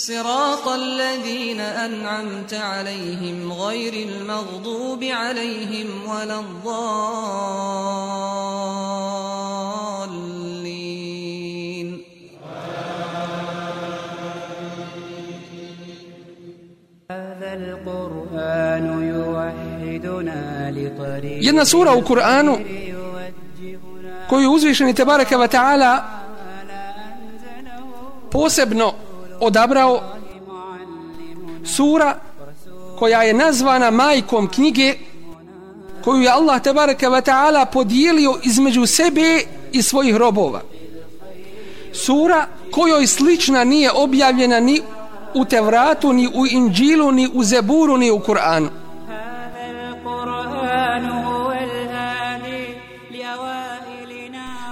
صراط الذين أنعمت عليهم غير المغضوب عليهم ولا الضالين. هذا القرآن يوحدنا لطريق Jedna sura u Kur'anu koju uzvišeni Tebareke wa ta'ala posebno odabrao sura koja je nazvana majkom knjige koju je Allah tebareke ve taala podijelio između sebe i svojih robova. Sura kojoj slična nije objavljena ni u Tevratu, ni u Inđilu, ni u Zeburu, ni u Kur'anu.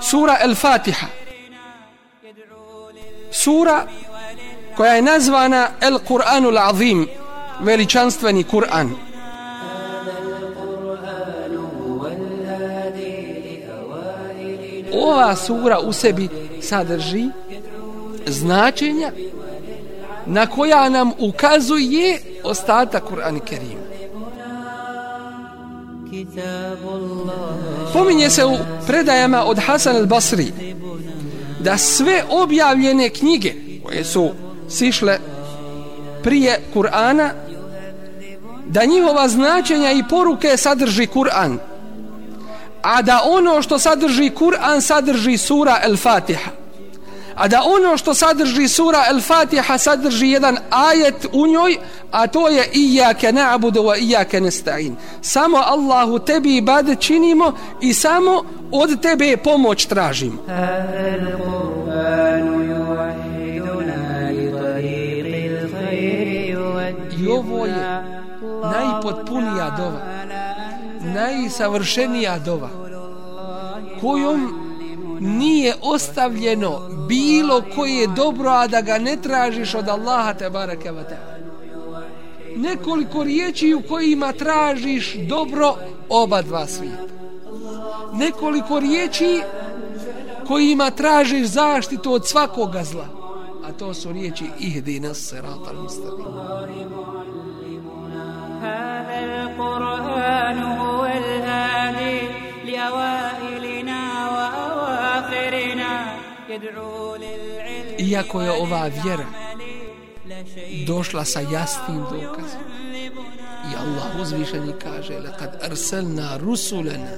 Sura El Fatiha Sura koja je nazvana El Kur'anul Azim, veličanstveni Kur'an. Ova sura u sebi sadrži značenja na koja nam ukazuje ostatak Kur'an Kerim. Pominje se u predajama od Hasan al-Basri da sve objavljene knjige koje su sišle prije Kur'ana da njihova značenja i poruke sadrži Kur'an a da ono što sadrži Kur'an sadrži sura El Fatiha a da ono što sadrži sura El Fatiha sadrži jedan ajet u njoj a to je Iyake na'budu wa Iyake nesta'in samo Allahu tebi i bad činimo i samo od tebe pomoć tražimo. Ovo je najpotpunija dova, najsavršenija dova, kojom nije ostavljeno bilo koje dobro, a da ga ne tražiš od Allaha te barake wa ta'ala. Nekoliko riječi u kojima tražiš dobro oba dva svijeta. Nekoliko riječi kojima tražiš zaštitu od svakoga zla. A to su riječi ihdina sirata al-mustaqim. هذا القرآن هو الهادي لأوائلنا وأواخرنا يدعو للعلم Iako je ova vjera došla sa jasnim dokazom. I Allah uzvišeni kaže Lekad arselna rusulena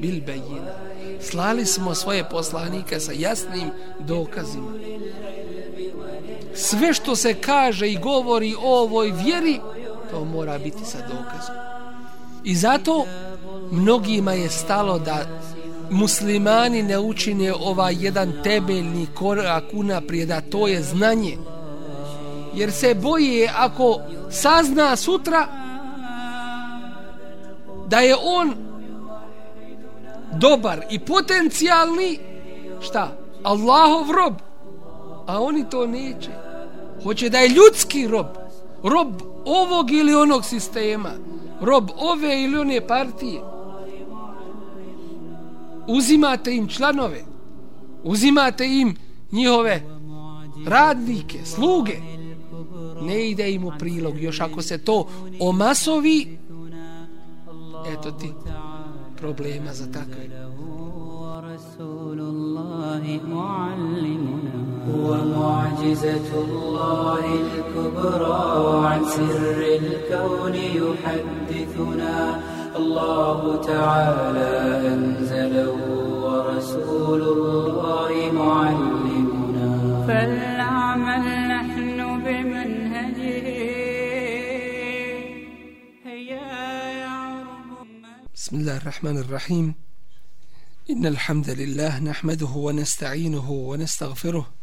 bil bejina. Slali smo svoje poslanike sa jasnim dokazima. Sve što se kaže i govori o ovoj vjeri, to mora biti sa dokazom. I zato mnogima je stalo da muslimani ne učine ovaj jedan temeljni korak unaprijed, a to je znanje. Jer se boje ako sazna sutra da je on dobar i potencijalni šta? Allahov rob. A oni to neće. Hoće da je ljudski rob. Rob ovog ili onog sistema. Rob ove ili one partije. Uzimate im članove. Uzimate im njihove radnike, sluge. Ne ide im u prilog. Još ako se to omasovi, eto ti problema za takve. ورسول الله معلمنا هو معجزة الله الكبرى عن سر الكون يحدثنا. الله تعالى أنزله ورسول الله معلمنا. فلنعمل نحن بمنهجه. هيا يعرب بسم الله الرحمن الرحيم. إن الحمد لله نحمده ونستعينه ونستغفره.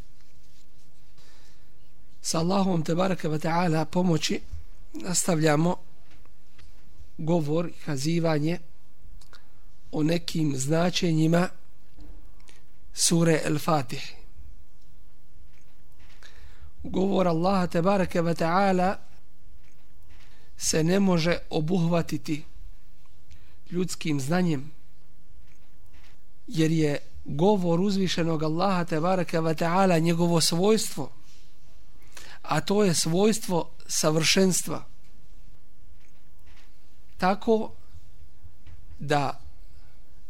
Sa Allahom te baraka wa ta'ala pomoći nastavljamo govor i kazivanje o nekim značenjima sure El-Fatih. Govor Allaha te baraka wa ta'ala se ne može obuhvatiti ljudskim znanjem jer je govor uzvišenog Allaha te baraka wa ta'ala njegovo svojstvo a to je svojstvo savršenstva. Tako da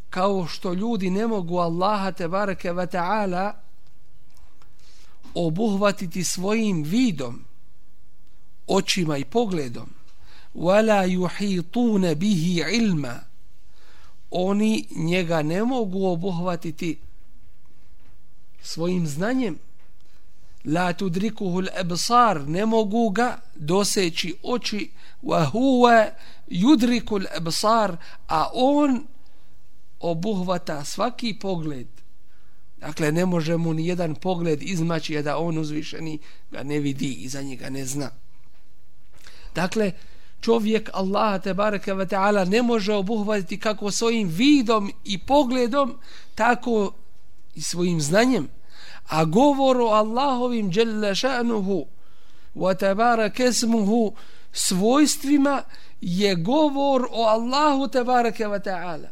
kao što ljudi ne mogu Allaha te bareke ve taala obuhvatiti svojim vidom očima i pogledom wala yuhitun bihi ilma oni njega ne mogu obuhvatiti svojim znanjem la tudrikuhu al-absar ne mogu ga doseći oči. Wa huwa yudriku al-absar a on obuhvata svaki pogled. Dakle ne može mu ni jedan pogled izmaći da on uzvišeni ga ne vidi i za njega ne zna. Dakle čovjek Allaha te bareke ve taala ne može obuhvatiti kako svojim vidom i pogledom tako i svojim znanjem a govor o Allahovim dželle šanuhu wa tabaraka ismuhu svojstvima je govor o Allahu tabaraka wa ta'ala.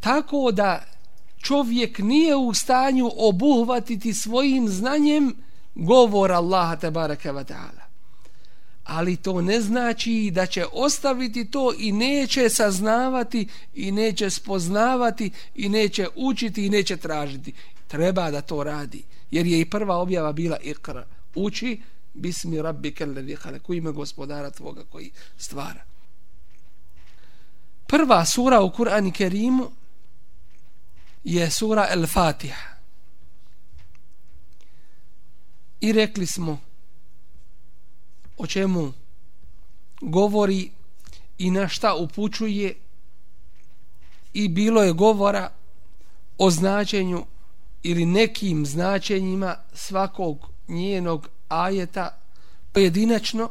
Tako da čovjek nije u stanju obuhvatiti svojim znanjem govor Allaha tabaraka wa ta'ala ali to ne znači da će ostaviti to i neće saznavati i neće spoznavati i neće učiti i neće tražiti. Treba da to radi. Jer je i prva objava bila ikra. Uči bismi rabbi kellezi halak u ime gospodara tvoga koji stvara. Prva sura u Kur'ani Kerimu je sura El Fatiha. I rekli smo o čemu govori i na šta upućuje i bilo je govora o značenju ili nekim značenjima svakog njenog ajeta. Pojedinačno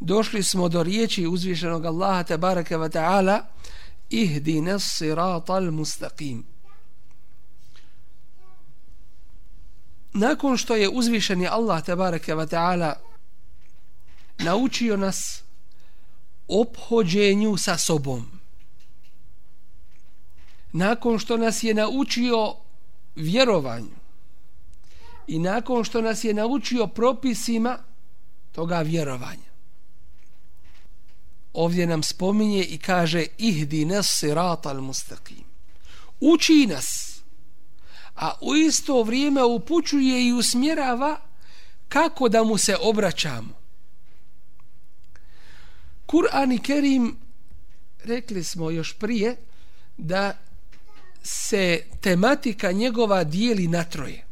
došli smo do riječi uzvišenog Allaha tabaraka wa ta'ala ihdina siratal mustaqim nakon što je uzvišeni Allah tabaraka wa ta'ala naučio nas ophođenju sa sobom. Nakon što nas je naučio vjerovanju i nakon što nas je naučio propisima toga vjerovanja. Ovdje nam spominje i kaže ihdi nas sirat al mustaqim. Uči nas, a u isto vrijeme upućuje i usmjerava kako da mu se obraćamo Kur'an i Kerim rekli smo još prije da se tematika njegova dijeli na troje.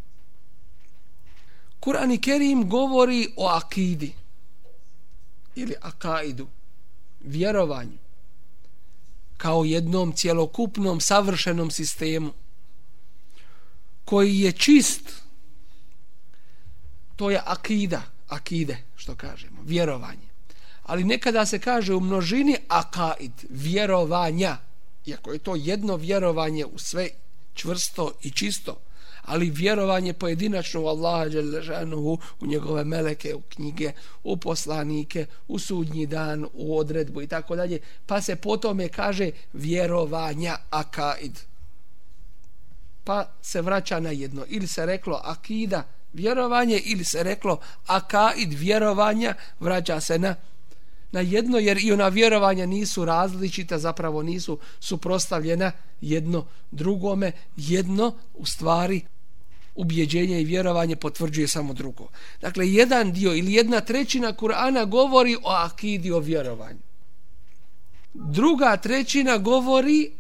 Kur'an i Kerim govori o akidi ili akaidu, vjerovanju, kao jednom cjelokupnom savršenom sistemu koji je čist to je akida, akide, što kažemo, vjerovanje ali nekada se kaže u množini akaid, vjerovanja, iako je to jedno vjerovanje u sve čvrsto i čisto, ali vjerovanje pojedinačno u Allaha Đelešanuhu, u njegove meleke, u knjige, u poslanike, u sudnji dan, u odredbu i tako dalje, pa se potome kaže vjerovanja akaid. Pa se vraća na jedno. Ili se reklo akida, vjerovanje, ili se reklo akaid, vjerovanja, vraća se na na jedno, jer i ona vjerovanja nisu različita, zapravo nisu suprostavljena jedno drugome. Jedno, u stvari, ubjeđenje i vjerovanje potvrđuje samo drugo. Dakle, jedan dio ili jedna trećina Kur'ana govori o akidi, o vjerovanju. Druga trećina govori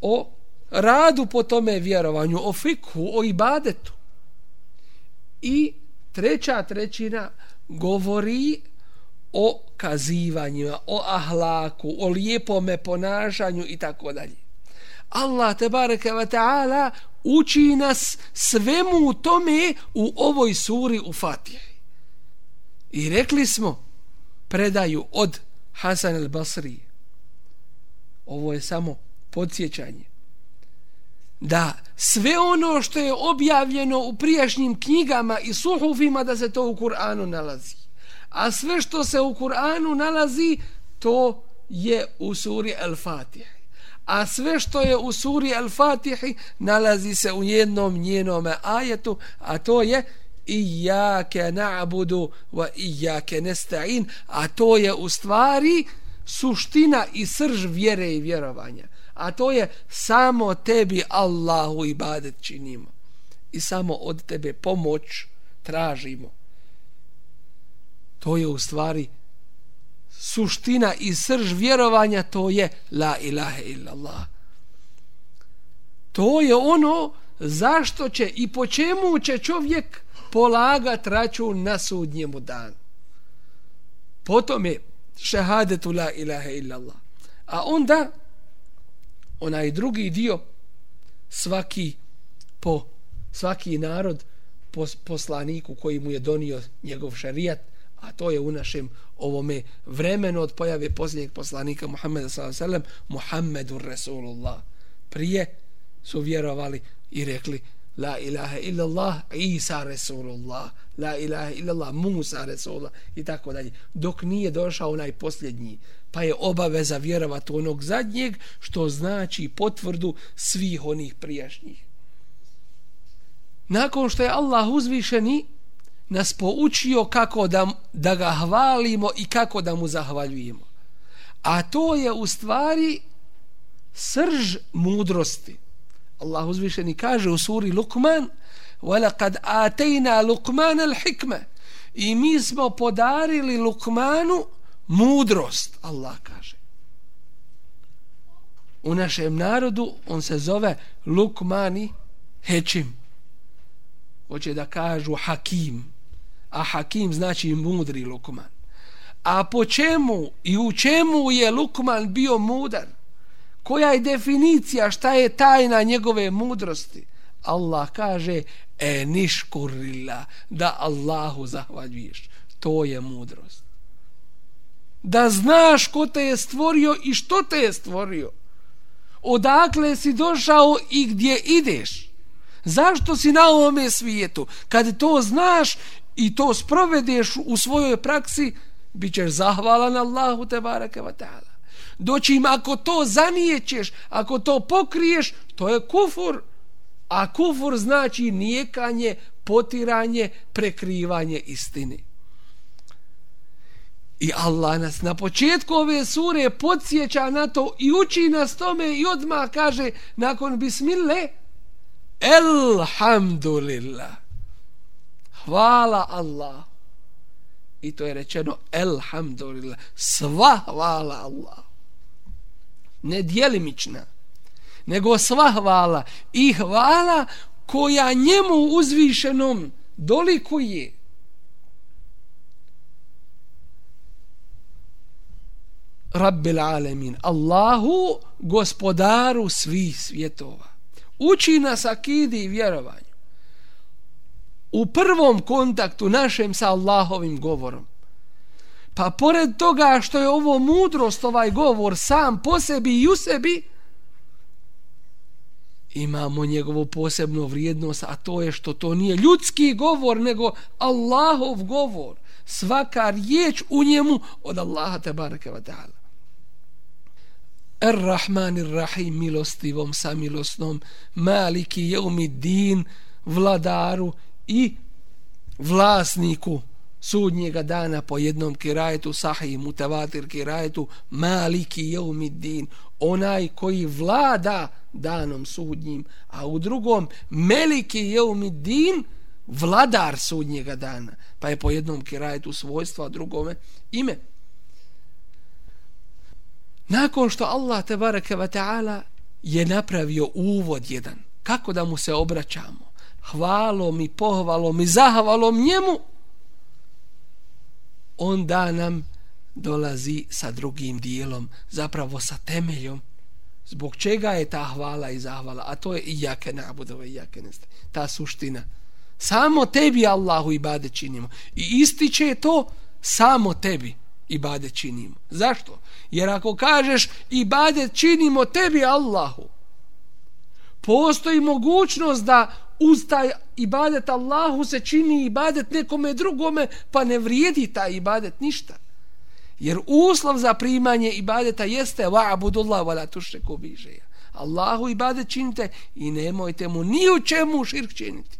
o radu po tome vjerovanju, o fikhu, o ibadetu. I treća trećina govori o o kazivanjima, o ahlaku, o lijepome ponašanju i tako dalje. Allah te bareke ve taala uči nas svemu tome u ovoj suri u Fatihi. I rekli smo predaju od Hasan el Basri. Ovo je samo podsjećanje. Da sve ono što je objavljeno u prijašnjim knjigama i suhufima da se to u Kur'anu nalazi a sve što se u Kur'anu nalazi to je u suri Al-Fatih a sve što je u suri Al-Fatih nalazi se u jednom njenom ajetu a to je Iyake na'budu wa iyake nesta'in a to je u stvari suština i srž vjere i vjerovanja. A to je samo tebi Allahu ibadet činimo i samo od tebe pomoć tražimo to je u stvari suština i srž vjerovanja to je la ilaha illallah. To je ono zašto će i po čemu će čovjek polagat račun na sudnjemu danu. Potom je šehadetu la ilaha illallah. A onda onaj drugi dio svaki po svaki narod poslaniku koji mu je donio njegov šarijat a to je u našem ovome vremenu od pojave posljednjeg poslanika Muhammeda s.a.v. Muhammedur Rasulullah. Prije su vjerovali i rekli La ilaha illallah Isa Rasulullah La ilaha illallah Musa Rasulullah i tako dalje. Dok nije došao onaj posljednji pa je obaveza vjerovati onog zadnjeg što znači potvrdu svih onih prijašnjih. Nakon što je Allah uzvišeni nas poučio kako da, da ga hvalimo i kako da mu zahvaljujemo. A to je u stvari srž mudrosti. Allah uzvišeni kaže u suri Lukman وَلَقَدْ آتَيْنَا لُقْمَانَ الْحِكْمَ I mi smo podarili Lukmanu mudrost, Allah kaže. U našem narodu on se zove Lukmani Hečim. Hoće da kažu Hakim a Hakim znači mudri Lukman. A po čemu i u čemu je Lukman bio mudar? Koja je definicija, šta je tajna njegove mudrosti? Allah kaže, e niškurila, da Allahu zahvaljuješ. To je mudrost. Da znaš ko te je stvorio i što te je stvorio. Odakle si došao i gdje ideš. Zašto si na ovome svijetu? Kad to znaš i to sprovedeš u svojoj praksi, bit ćeš zahvalan Allahu te barake wa ta'ala. Doći im, ako to zanijećeš, ako to pokriješ, to je kufur. A kufur znači nijekanje, potiranje, prekrivanje istine. I Allah nas na početku ove sure podsjeća na to i uči nas tome i odmah kaže nakon bismille Elhamdulillah hvala Allah. I to je rečeno elhamdulillah. Sva hvala Allah. Ne dijelimična. Nego sva hvala. I hvala koja njemu uzvišenom dolikuje. Rabbil alemin. Allahu gospodaru svih svjetova. Uči nas akidi i vjerovanje u prvom kontaktu našem sa Allahovim govorom. Pa pored toga što je ovo mudrost, ovaj govor sam po sebi i u sebi, imamo njegovu posebnu vrijednost, a to je što to nije ljudski govor, nego Allahov govor. Svaka riječ u njemu od Allaha te baraka wa ta'ala. Ar-Rahman ar-Rahim milostivom samilosnom Maliki jeumi din vladaru i vlasniku sudnjega dana po jednom kirajetu sahih mutavatir kirajetu Maliki jeumiddin onaj koji vlada danom sudnjim a u drugom Meliki jeumiddin vladar sudnjega dana. Pa je po jednom kirajetu svojstva a drugome ime. Nakon što Allah te bareke ve taala je napravio uvod jedan kako da mu se obraćamo? Hvalom i pohvalom i zahvalom njemu onda nam dolazi sa drugim dijelom zapravo sa temeljom zbog čega je ta hvala i zahvala a to je i jake nabudove i jake neste ta suština samo tebi Allahu ibade činimo i ističe to samo tebi ibade činimo. Zašto? Jer ako kažeš ibade činimo tebi Allahu, postoji mogućnost da uz taj ibadet Allahu se čini ibadet nekome drugome, pa ne vrijedi taj ibadet ništa. Jer uslov za primanje ibadeta jeste wa'budullah wa la tushriku bihi. Allahu ibadet činite i nemojte mu ni u čemu širk činiti.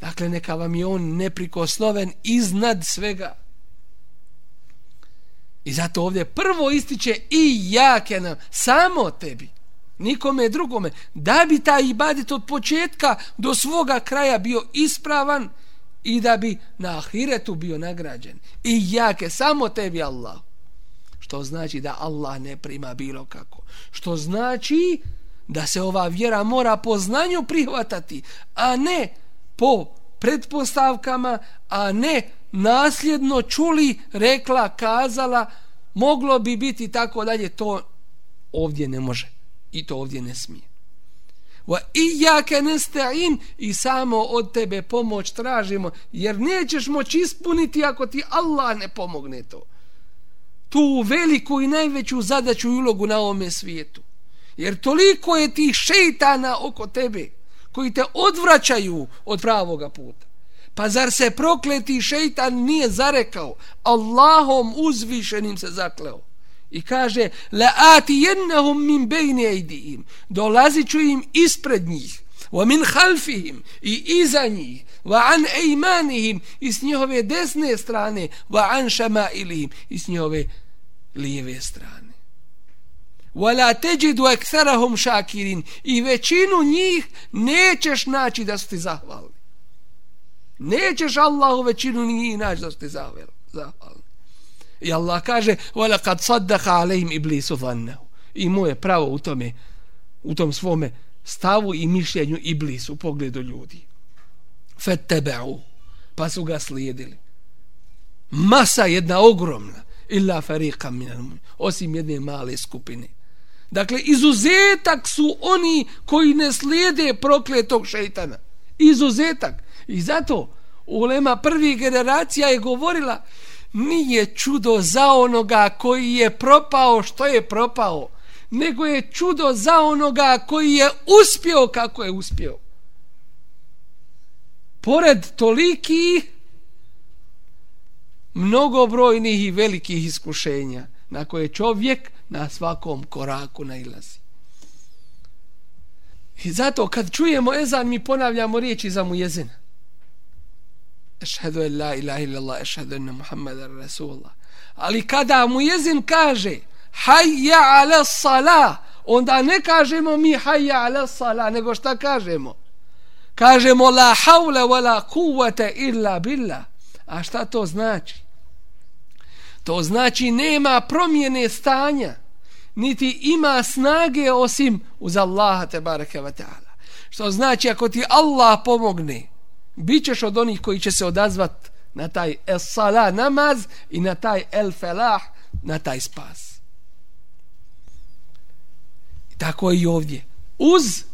Dakle, neka vam je on neprikosnoven iznad svega. I zato ovdje prvo ističe i jake nam, samo tebi, nikome drugome, da bi taj ibadet od početka do svoga kraja bio ispravan i da bi na ahiretu bio nagrađen. I jake, samo tebi Allah. Što znači da Allah ne prima bilo kako. Što znači da se ova vjera mora po znanju prihvatati, a ne po pretpostavkama, a ne nasljedno čuli, rekla, kazala, moglo bi biti tako dalje, to ovdje ne može i to ovdje ne smije. Wa iyyaka nasta'in i samo od tebe pomoć tražimo jer nećeš moći ispuniti ako ti Allah ne pomogne to. Tu veliku i najveću zadaću i ulogu na ovome svijetu. Jer toliko je tih šejtana oko tebe koji te odvraćaju od pravoga puta. Pa zar se prokleti šeitan nije zarekao, Allahom uzvišenim se zakleo. I kaže, la ati jennahum min bejne ejdijim, dolazit ću im ispred njih, wa min halfihim i iza njih, wa an ejmanihim i s njihove desne strane, wa an šamailihim i s njihove lijeve strane. Wa la teđidu ekserahum šakirin i većinu njih nećeš naći da su ti zahvalni. Nećeš Allahu većinu njih naći da ste zahvalni. I Allah kaže: "Wala kad saddaqa alayhim iblisu dhannahu." I mu je pravo u tome u tom svome stavu i mišljenju iblis u pogledu ljudi. Fattabu. Pa su ga slijedili. Masa jedna ogromna illa fariqa min osim jedne male skupine. Dakle, izuzetak su oni koji ne slijede prokletog šeitana. Izuzetak. I zato Ulema prvih generacija je govorila nije čudo za onoga koji je propao što je propao, nego je čudo za onoga koji je uspio kako je uspio. Pored toliki mnogobrojnih i velikih iskušenja na koje čovjek na svakom koraku nailazi. I zato kad čujemo ezan mi ponavljamo riječi za mujezina ešhedu en la ilaha illallah, ešhedu enne Muhammeda Rasulullah. Ali kada mu jezin kaže hajja ala sala, onda ne kažemo mi hajja ala sala, nego šta kažemo? Kažemo la haule wa la kuvvete illa billah. A šta to znači? To znači nema promjene stanja, niti ima snage osim uz Allaha te bareke ve ta'ala. Što znači ako ti Allah pomogne, bit ćeš od onih koji će se odazvat na taj el sala namaz i na taj el felah na taj spas. I tako i ovdje. Uz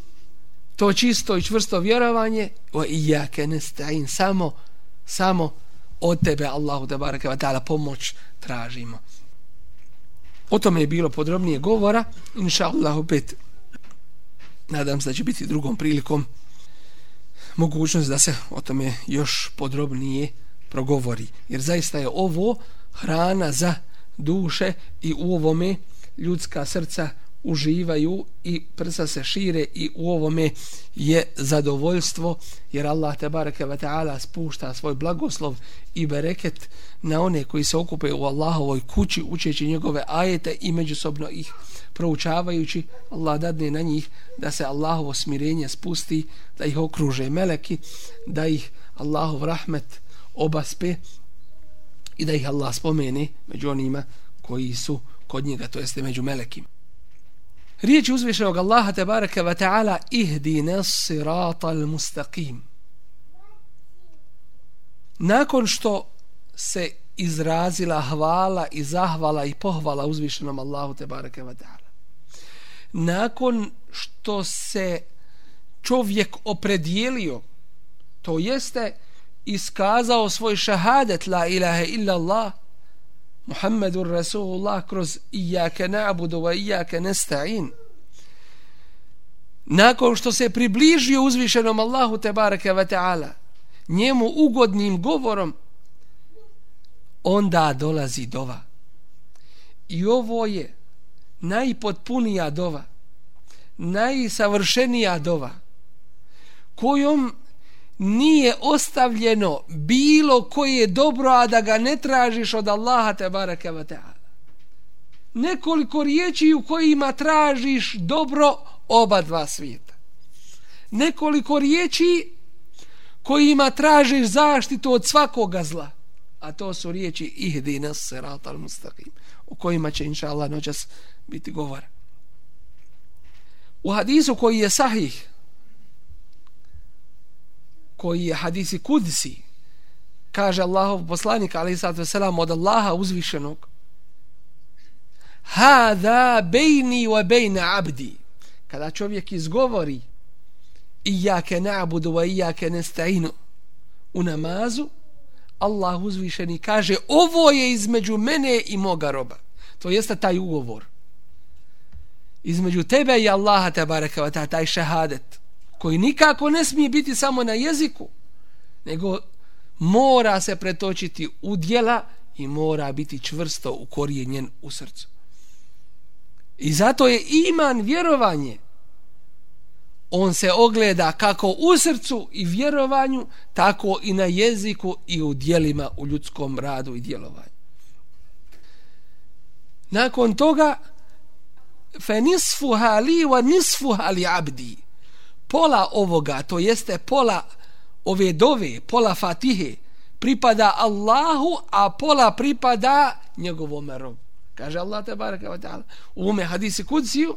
to čisto i čvrsto vjerovanje o i ja kenestain samo samo od tebe Allahu te bareke ve taala pomoć tražimo. O tome je bilo podrobnije govora inša Allah opet nadam se da će biti drugom prilikom mogućnost da se o tome još podrobnije progovori. Jer zaista je ovo hrana za duše i u ovome ljudska srca uživaju i prsa se šire i u ovome je zadovoljstvo jer Allah te bareke ve taala spušta svoj blagoslov i bereket na one koji se okupe u Allahovoj kući učeći njegove ajete i međusobno ih proučavajući Allah dadne na njih da se Allahovo smirenje spusti da ih okruže meleki da ih Allahov rahmet obaspe i da ih Allah spomene među onima koji su kod njega, to jeste među melekima. Riječ uzvišenog Allaha te baraka ta'ala ihdi nas sirata al mustaqim. Nakon što se izrazila hvala i zahvala i pohvala uzvišenom Allahu te baraka ta'ala. Nakon što se čovjek opredijelio, to jeste iskazao svoj šahadet la ilaha illa Allah, Muhammedur Rasulullah kroz ijake na'budu wa ijake nesta'in. Nakon što se približio uzvišenom Allahu tebareke ve taala, njemu ugodnim govorom onda dolazi dova. I ovo je najpotpunija dova, najsavršenija dova, kojom nije ostavljeno bilo koje dobro, a da ga ne tražiš od Allaha te baraka wa ta'ala. Nekoliko riječi u kojima tražiš dobro oba dva svijeta. Nekoliko riječi kojima tražiš zaštitu od svakoga zla. A to su riječi ihdina sirata al mustaqim o kojima će inša Allah noćas biti govor. U hadisu koji je sahih koji je hadisi kudsi kaže Allahov poslanik ali sallatu selam od Allaha uzvišenog hada bejni wa bejna abdi. Kada čovjek izgovori ijake na'budu wa ijake nesta'inu u namazu Allah uzvišeni kaže ovo je između mene i moga roba. To jeste taj ugovor između tebe i Allaha te baraka taj šehadet koji nikako ne smije biti samo na jeziku, nego mora se pretočiti u dijela i mora biti čvrsto ukorijenjen u srcu. I zato je iman vjerovanje. On se ogleda kako u srcu i vjerovanju, tako i na jeziku i u dijelima u ljudskom radu i djelovanju. Nakon toga, fe nisfuha li wa nisfuha li abdi pola ovoga, to jeste pola ove dove, pola fatihe, pripada Allahu, a pola pripada njegovom robu. Kaže Allah te baraka wa ta'ala. U ume hadisi kudsiju,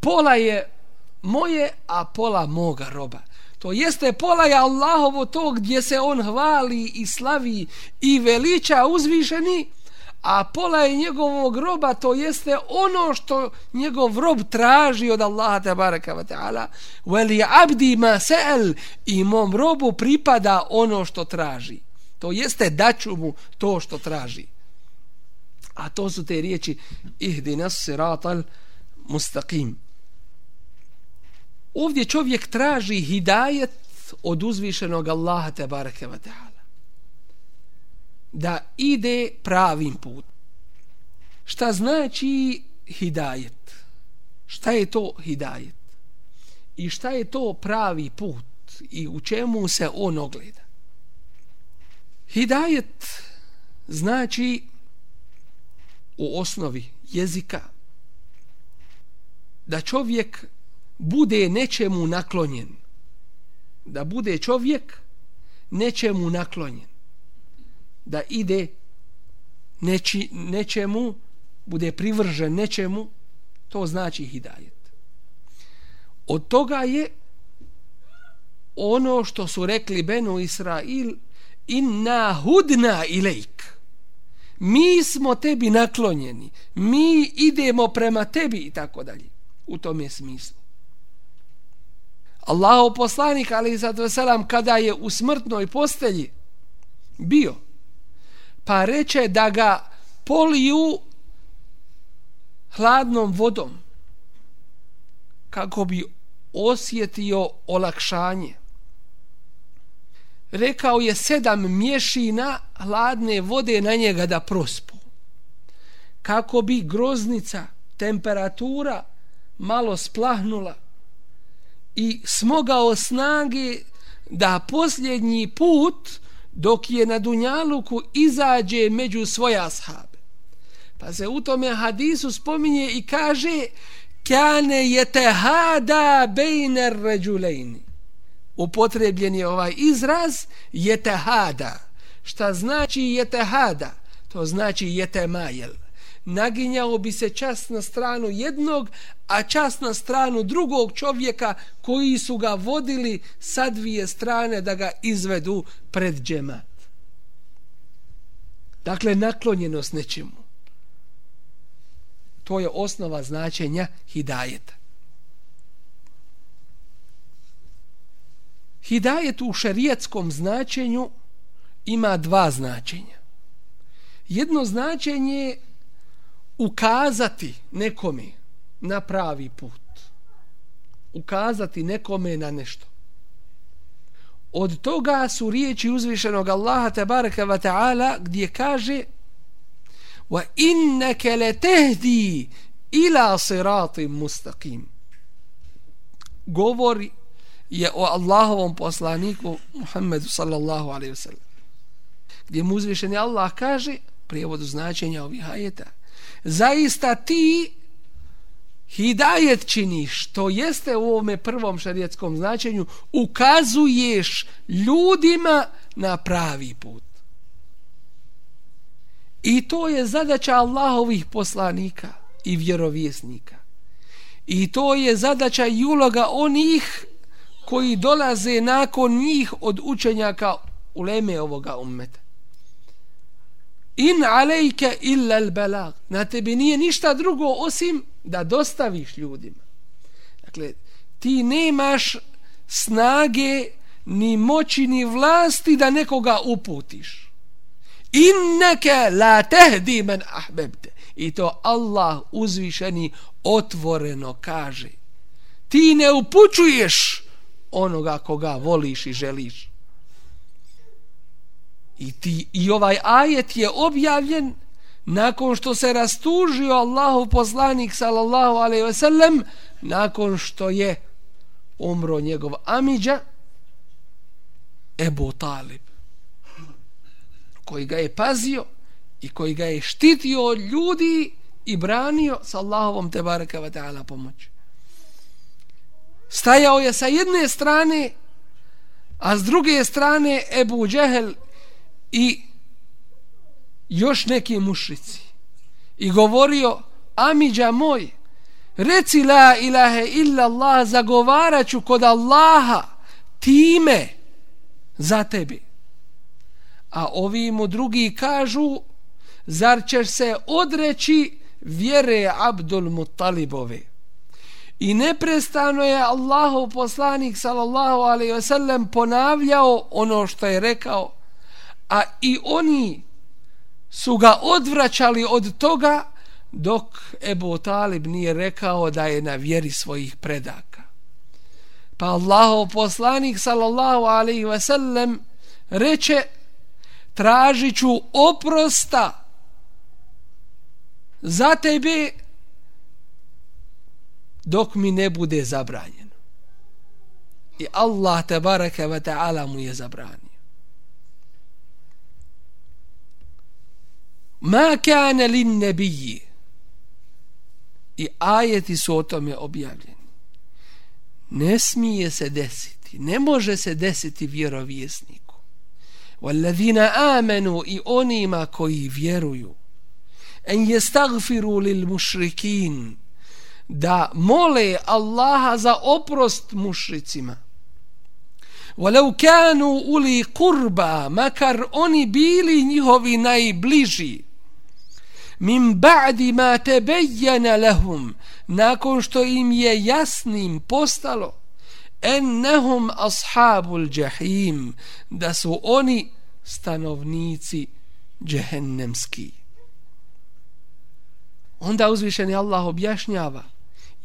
pola je moje, a pola moga roba. To jeste pola je Allahovo to gdje se on hvali i slavi i veliča uzvišeni, a pola je njegovog roba, to jeste ono što njegov rob traži od Allaha tabaraka wa ta'ala, veli abdi ma se'el, i mom robu pripada ono što traži. To jeste daću mu to što traži. A to su te riječi ihdinas siratal mustaqim. Ovdje čovjek traži hidajet od uzvišenog Allaha tabaraka wa ta'ala da ide pravim put. Šta znači hidajet? Šta je to hidajet? I šta je to pravi put? I u čemu se on ogleda? Hidajet znači u osnovi jezika da čovjek bude nečemu naklonjen. Da bude čovjek nečemu naklonjen da ide neči, nečemu, bude privržen nečemu, to znači hidajet. Od toga je ono što su rekli Benu Israil, inna hudna ilejk. Mi smo tebi naklonjeni, mi idemo prema tebi i tako dalje. U tom je smislu. Allaho poslanik, ali i kada je u smrtnoj postelji bio, pa reče da ga poliju hladnom vodom kako bi osjetio olakšanje. Rekao je sedam mješina hladne vode na njega da prospu. Kako bi groznica, temperatura malo splahnula i smogao snage da posljednji put dok je na Dunjaluku izađe među svoja ashabe. Pa se u tome hadisu spominje i kaže kane je tehada bejner ređulejni. Upotrebljen je ovaj izraz je. Šta znači je? To znači je. Naginjao bi se čas na stranu jednog, a čas na stranu drugog čovjeka koji su ga vodili sa dvije strane da ga izvedu pred džemat. Dakle, naklonjenost nečemu. To je osnova značenja hidajeta. Hidajet u šerijetskom značenju ima dva značenja. Jedno značenje je ukazati nekome na pravi put. Ukazati nekome na nešto. Od toga su riječi uzvišenog Allaha tabaraka wa ta'ala gdje kaže wa innaka latahdi ila siratin mustaqim govori je o Allahovom poslaniku Muhammedu sallallahu alaihi wasallam gdje mu uzvišeni Allah kaže prijevodu značenja ovih ajeta zaista ti hidajet činiš to jeste u ovome prvom šarijetskom značenju ukazuješ ljudima na pravi put. I to je zadaća Allahovih poslanika i vjerovjesnika. I to je zadaća i uloga onih koji dolaze nakon njih od učenjaka uleme ovoga ummeta in alejke illa al balag na tebi nije ništa drugo osim da dostaviš ljudima. Dakle ti nemaš snage ni moći ni vlasti da nekoga uputiš. Inneke la tehdi men ahbebte. I to Allah uzvišeni otvoreno kaže. Ti ne upućuješ onoga koga voliš i želiš. I, ti, I ovaj ajet je objavljen nakon što se rastužio Allahu poslanik sallallahu alaihi ve sellem nakon što je umro njegov amiđa Ebu Talib koji ga je pazio i koji ga je štitio od ljudi i branio sa Allahovom te baraka wa ta'ala pomoć stajao je sa jedne strane a s druge strane Ebu Džehel i još neki mušrici. I govorio Amidža moj reci la ilahe illa Allah zagovaraću kod Allaha time za tebi. A ovi mu drugi kažu zar ćeš se odreći vjere Abdul Mutalibove i neprestano je Allahov poslanik sallallahu alaihi wasallam ponavljao ono što je rekao a i oni su ga odvraćali od toga dok Ebu Talib nije rekao da je na vjeri svojih predaka. Pa Allahov poslanik sallallahu alaihi ve sellem reče tražit ću oprosta za tebe dok mi ne bude zabranjeno. I Allah te baraka ve ta'ala mu je zabranio. ma kana lin nabiyyi i ajeti su o tome objavljeni ne smije se desiti ne može se desiti vjerovjesniku والذina amanu i onima koji vjeruju en yastaghfiru lil mushrikin da mole Allaha za oprost mušricima walau kanu uli kurba makar oni bili njihovi najbliži min ba'di ma tebeljena lahum nakon što im je jasnim postalo ennehum ashabul jahim da su oni stanovnici džehennemski onda uzvišeni Allah objašnjava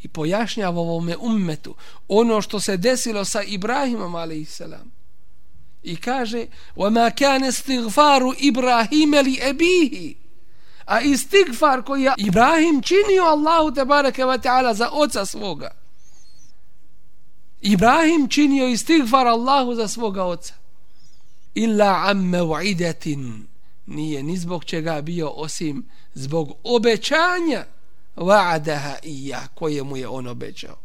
i pojašnjava ovome ummetu ono što se desilo sa Ibrahimom a.s. I kaže وَمَا كَانَ اسْتِغْفَارُ إِبْرَاهِيمَ لِأَبِيهِ A istigfar koji je Ibrahim činio Allahu te bareke ve taala za oca svoga. Ibrahim činio istigfar Allahu za svoga oca. Illa am maw'idatin nije ni zbog čega bio osim zbog obećanja va'adaha iya koje mu je on obećao.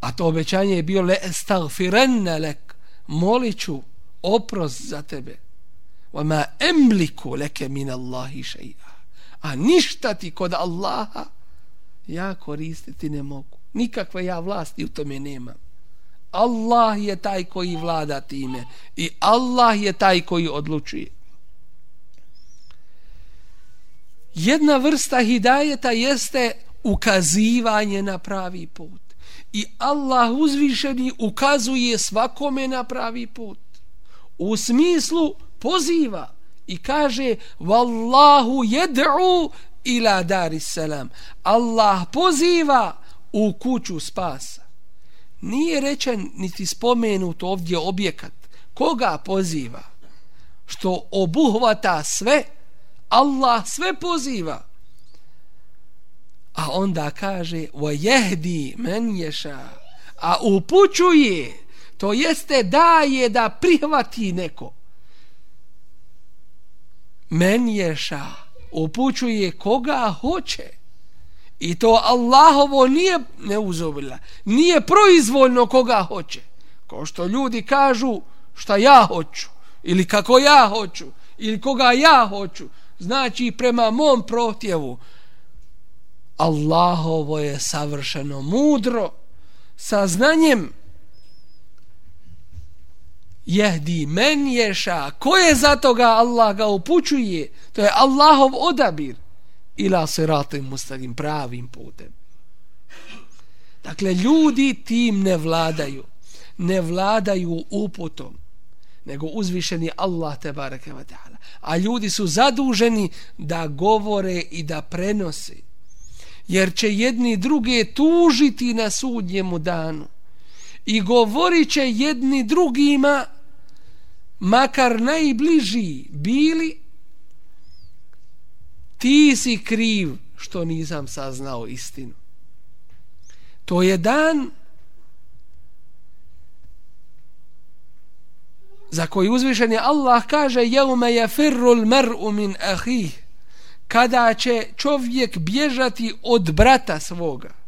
A to obećanje je bilo le estagfirenna lek moliću oprost za tebe وَمَا أَمْلِكُ لَكَ مِنَ اللَّهِ شَيْئًا A ništa ti kod Allaha ja koristiti ne mogu. Nikakve ja vlasti u tome nema. Allah je taj koji vlada time i Allah je taj koji odlučuje. Jedna vrsta hidajeta jeste ukazivanje na pravi put. I Allah uzvišeni ukazuje svakome na pravi put. U smislu poziva i kaže Wallahu jed'u ila daris salam. Allah poziva u kuću spasa. Nije rečen niti spomenut ovdje objekat. Koga poziva? Što obuhvata sve, Allah sve poziva. A onda kaže wa yahdi man yasha. A upućuje, to jeste daje da prihvati neko men ješa upućuje koga hoće. I to Allahovo nije neuzobila nije proizvoljno koga hoće. Ko što ljudi kažu šta ja hoću ili kako ja hoću ili koga ja hoću znači prema mom protjevu Allahovo je savršeno mudro sa znanjem jehdi men ješa. Ko je za toga Allah ga upućuje? To je Allahov odabir. Ila siratim mustavim pravim putem. Dakle ljudi tim ne vladaju. Ne vladaju uputom nego uzvišeni Allah te bareke ve ta'ala. A ljudi su zaduženi da govore i da prenose jer će jedni druge tužiti na sudnjemu danu i govorit će jedni drugima makar najbliži bili ti si kriv što nisam saznao istinu. To je dan za koji uzvišen je Allah kaže jeume je firrul mer'u min ahih. Kada će čovjek bježati od brata svoga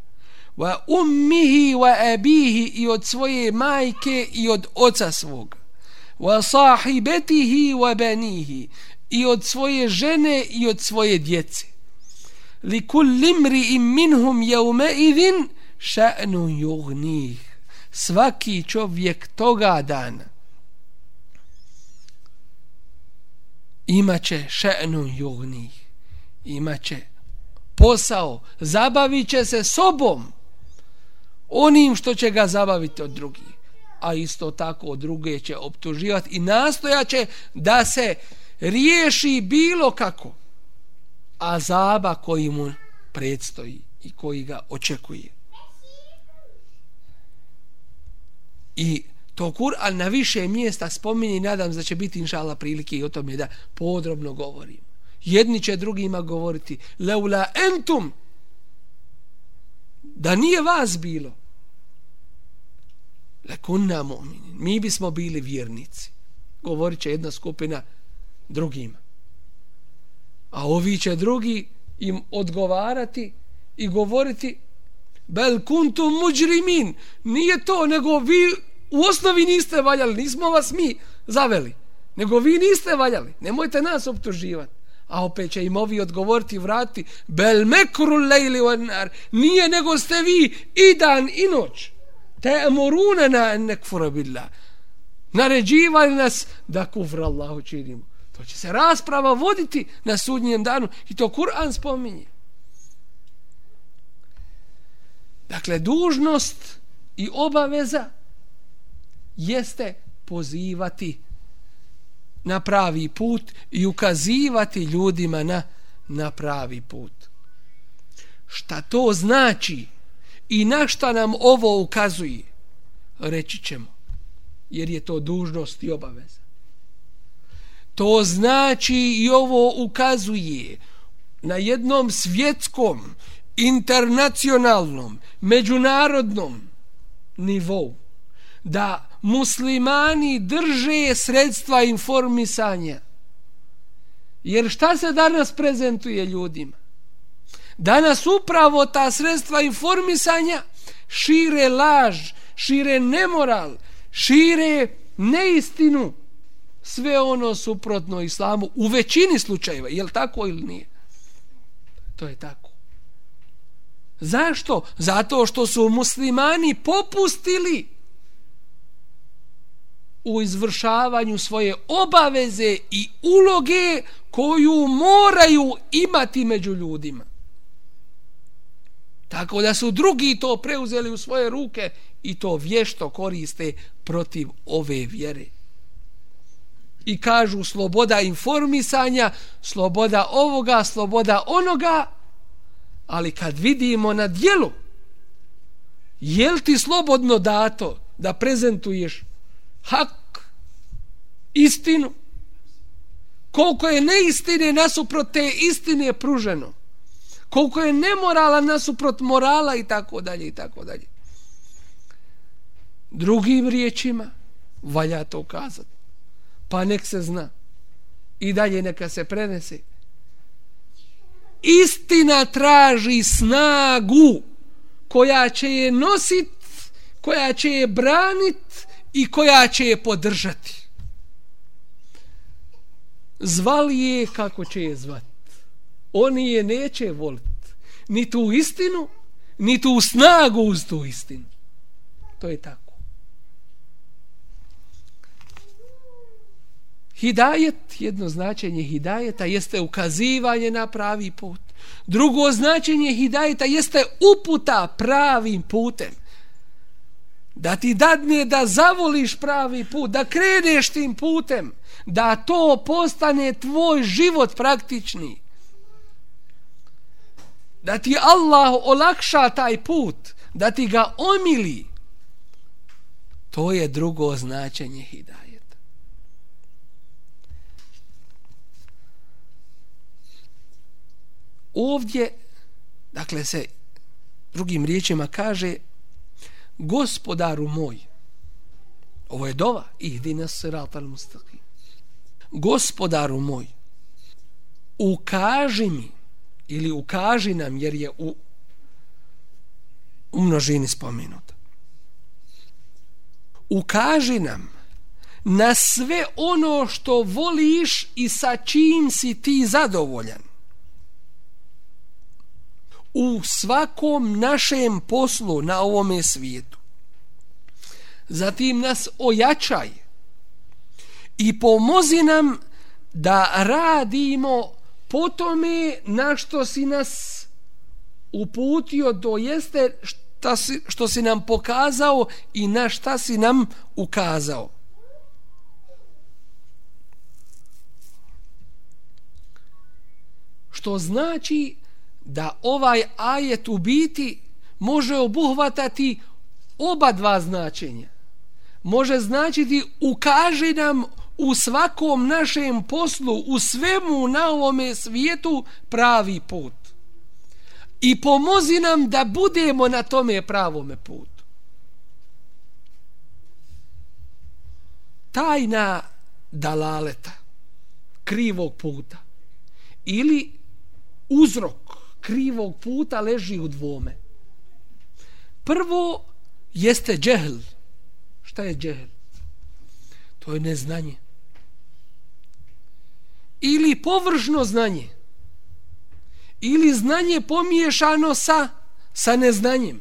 wa ummihi wa abihi i od svoje majke i od oca svog. Wa sahibetihi wa banihi i od svoje žene i od svoje djece. Li kulli imri minhum yawma idhin sha'nun yughnih. Svaki čovjek toga dana imaće še'nun jugnih imaće posao. Zabavit će se sobom onim što će ga zabaviti od drugih. A isto tako od druge će optuživati i nastojaće da se riješi bilo kako. Azaba koji mu predstoji i koji ga očekuje. I to Kur'an na više mjesta spominje i nadam se da će biti inšala prilike i o tome da podrobno govorim jedni će drugima govoriti leula entum da nije vas bilo. Lekunna mu'minin. Mi bismo bili vjernici. Govorit će jedna skupina drugima. A ovi će drugi im odgovarati i govoriti bel kuntum muđrimin nije to nego vi u osnovi niste valjali. Nismo vas mi zaveli nego vi niste valjali. Nemojte nas optuživati a opet će im ovi odgovoriti vrati bel mekru lejli nar. Nije nego ste vi i dan i noć. Te moruna na nekfura billah. Naređivali nas da kufr Allahu činimo. To će se rasprava voditi na sudnjem danu i to Kur'an spominje. Dakle dužnost i obaveza jeste pozivati na pravi put i ukazivati ljudima na, na pravi put. šta to znači i na šta nam ovo ukazuje, reći ćemo, jer je to dužnost i obaveza. To znači i ovo ukazuje na jednom svjetskom, internacionalnom, međunarodnom nivou da muslimani drže sredstva informisanja. Jer šta se danas prezentuje ljudima? Danas upravo ta sredstva informisanja šire laž, šire nemoral, šire neistinu, sve ono suprotno islamu u većini slučajeva. Je tako ili nije? To je tako. Zašto? Zato što su muslimani popustili u izvršavanju svoje obaveze i uloge koju moraju imati među ljudima. Tako da su drugi to preuzeli u svoje ruke i to vješto koriste protiv ove vjere. I kažu sloboda informisanja, sloboda ovoga, sloboda onoga, ali kad vidimo na dijelu, je ti slobodno dato da prezentuješ hak, istinu, koliko je neistine nasuprot te istine pruženo, koliko je nemorala nasuprot morala i tako dalje i tako dalje. Drugim riječima valja to ukazati. Pa nek se zna. I dalje neka se prenese. Istina traži snagu koja će je nosit, koja će je branit i koja će je podržati. Zvali je kako će je zvati. Oni je neće voliti. Ni tu istinu, ni tu snagu uz tu istinu. To je tako. Hidajet, jedno značenje hidajeta jeste ukazivanje na pravi put. Drugo značenje hidajeta jeste uputa pravim putem da ti dadne da zavoliš pravi put, da kreneš tim putem, da to postane tvoj život praktični. Da ti Allah olakša taj put, da ti ga omili. To je drugo značenje hidajeta. Ovdje, dakle se drugim riječima kaže, gospodaru moj. Ovo je dova ihdina sirata al mustaqim gospodaru moj ukaži mi ili ukaži nam jer je u u množini spomenuta. ukaži nam na sve ono što voliš i sa čim si ti zadovoljan u svakom našem poslu na ovome svijetu. Zatim nas ojačaj i pomozi nam da radimo po tome na što si nas uputio, to jeste šta si, što si nam pokazao i na šta si nam ukazao. Što znači da ovaj ajet u biti može obuhvatati oba dva značenja. Može značiti ukaži nam u svakom našem poslu, u svemu na ovome svijetu pravi put. I pomozi nam da budemo na tome pravome putu. Tajna dalaleta, krivog puta, ili uzrok krivog puta leži u dvome. Prvo jeste džehl. Šta je džehl? To je neznanje. Ili površno znanje. Ili znanje pomiješano sa, sa neznanjem.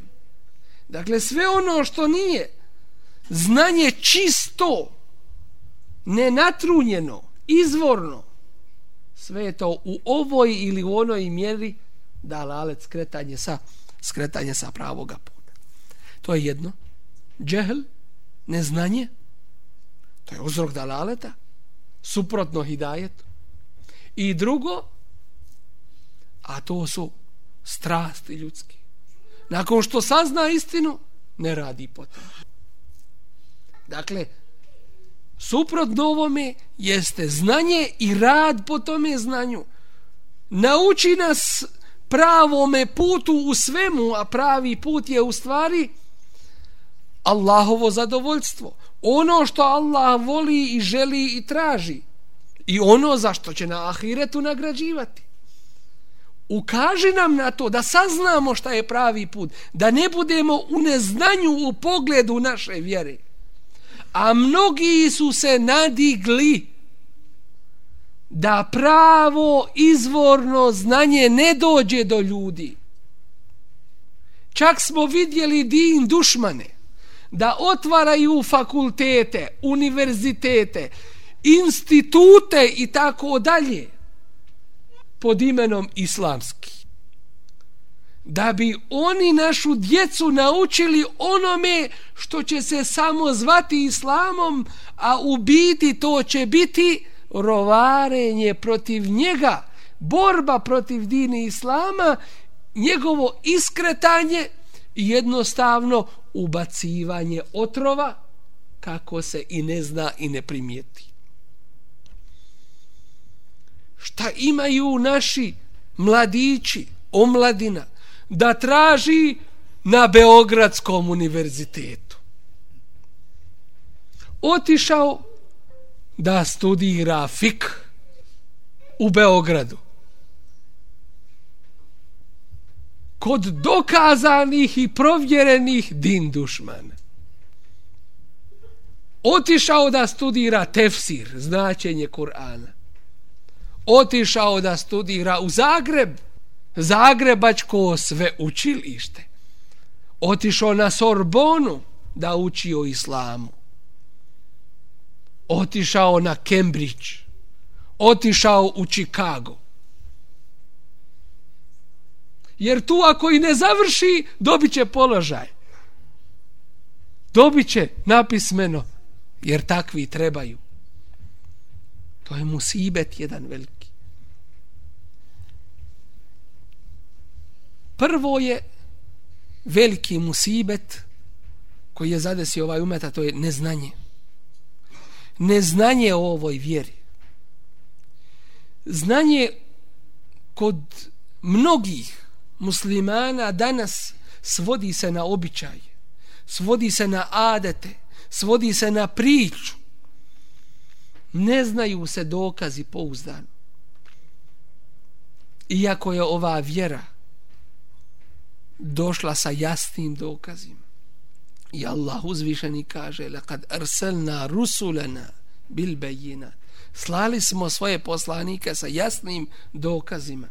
Dakle, sve ono što nije znanje čisto, nenatrunjeno, izvorno, sve je to u ovoj ili u onoj mjeri dalalet skretanje sa skretanje sa pravoga puta. To je jedno. Džehl, neznanje, to je uzrok dalaleta, suprotno hidajetu. I drugo, a to su strasti ljudski. Nakon što sazna istinu, ne radi potom. Dakle, suprotno ovome jeste znanje i rad po tome znanju. Nauči nas pravome putu u svemu, a pravi put je u stvari Allahovo zadovoljstvo. Ono što Allah voli i želi i traži. I ono za što će na ahiretu nagrađivati. Ukaži nam na to da saznamo šta je pravi put. Da ne budemo u neznanju u pogledu naše vjere. A mnogi su se nadigli da pravo izvorno znanje ne dođe do ljudi. Čak smo vidjeli din dušmane da otvaraju fakultete, univerzitete, institute i tako dalje pod imenom islamski. Da bi oni našu djecu naučili onome što će se samo zvati islamom, a u biti to će biti rovarenje protiv njega, borba protiv dini islama, njegovo iskretanje i jednostavno ubacivanje otrova kako se i ne zna i ne primijeti. Šta imaju naši mladići, omladina, da traži na Beogradskom univerzitetu? Otišao da studira fik u Beogradu. Kod dokazanih i provjerenih din dušmana. Otišao da studira tefsir, značenje Kur'ana. Otišao da studira u Zagreb, Zagrebačko sve učilište. Otišao na Sorbonu da uči o islamu otišao na Cambridge, otišao u Chicago. Jer tu ako i ne završi, dobit će položaj. Dobit će napismeno, jer takvi trebaju. To je musibet jedan veliki. Prvo je veliki musibet koji je zadesio ovaj umet, a to je neznanje neznanje o ovoj vjeri. Znanje kod mnogih muslimana danas svodi se na običaj, svodi se na adete, svodi se na priču. Ne znaju se dokazi pouzdano. Iako je ova vjera došla sa jasnim dokazima. I Allah uzvišeni kaže Lekad arselna rusulena bil bejina Slali smo svoje poslanike sa jasnim dokazima.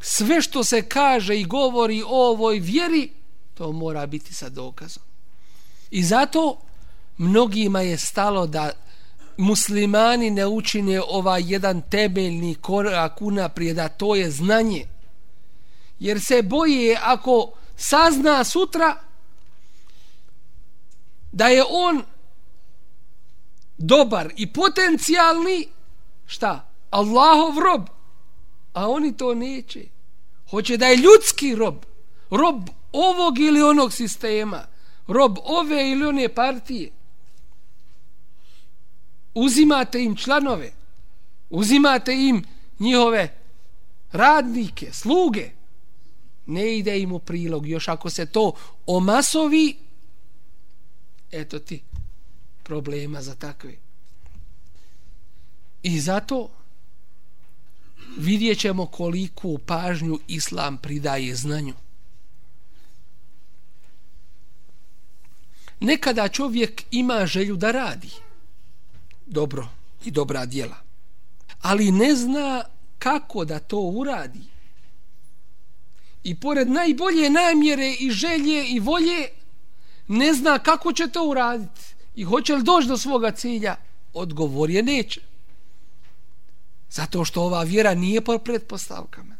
Sve što se kaže i govori o ovoj vjeri, to mora biti sa dokazom. I zato mnogima je stalo da muslimani ne učine ovaj jedan temeljni korak unaprijed, da to je znanje. Jer se boje ako sazna sutra, da je on dobar i potencijalni šta? Allahov rob. A oni to neće. Hoće da je ljudski rob. Rob ovog ili onog sistema. Rob ove ili one partije. Uzimate im članove. Uzimate im njihove radnike, sluge. Ne ide im u prilog. Još ako se to omasovi eto ti problema za takve. I zato vidjet ćemo koliku pažnju islam pridaje znanju. Nekada čovjek ima želju da radi dobro i dobra djela, ali ne zna kako da to uradi. I pored najbolje namjere i želje i volje, ne zna kako će to uraditi i hoće li doći do svoga cilja, odgovor je neće. Zato što ova vjera nije po pretpostavkama.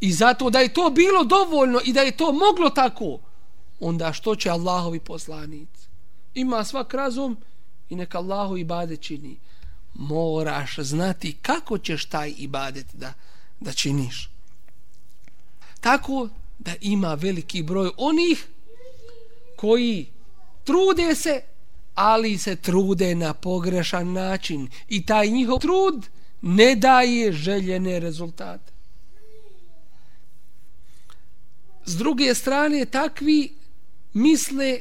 I zato da je to bilo dovoljno i da je to moglo tako, onda što će Allahovi poslanici? Ima svak razum i neka Allahu ibade čini. Moraš znati kako ćeš taj ibadet da, da činiš. Tako da ima veliki broj onih koji trude se, ali se trude na pogrešan način i taj njihov trud ne daje željene rezultate. S druge strane, takvi misle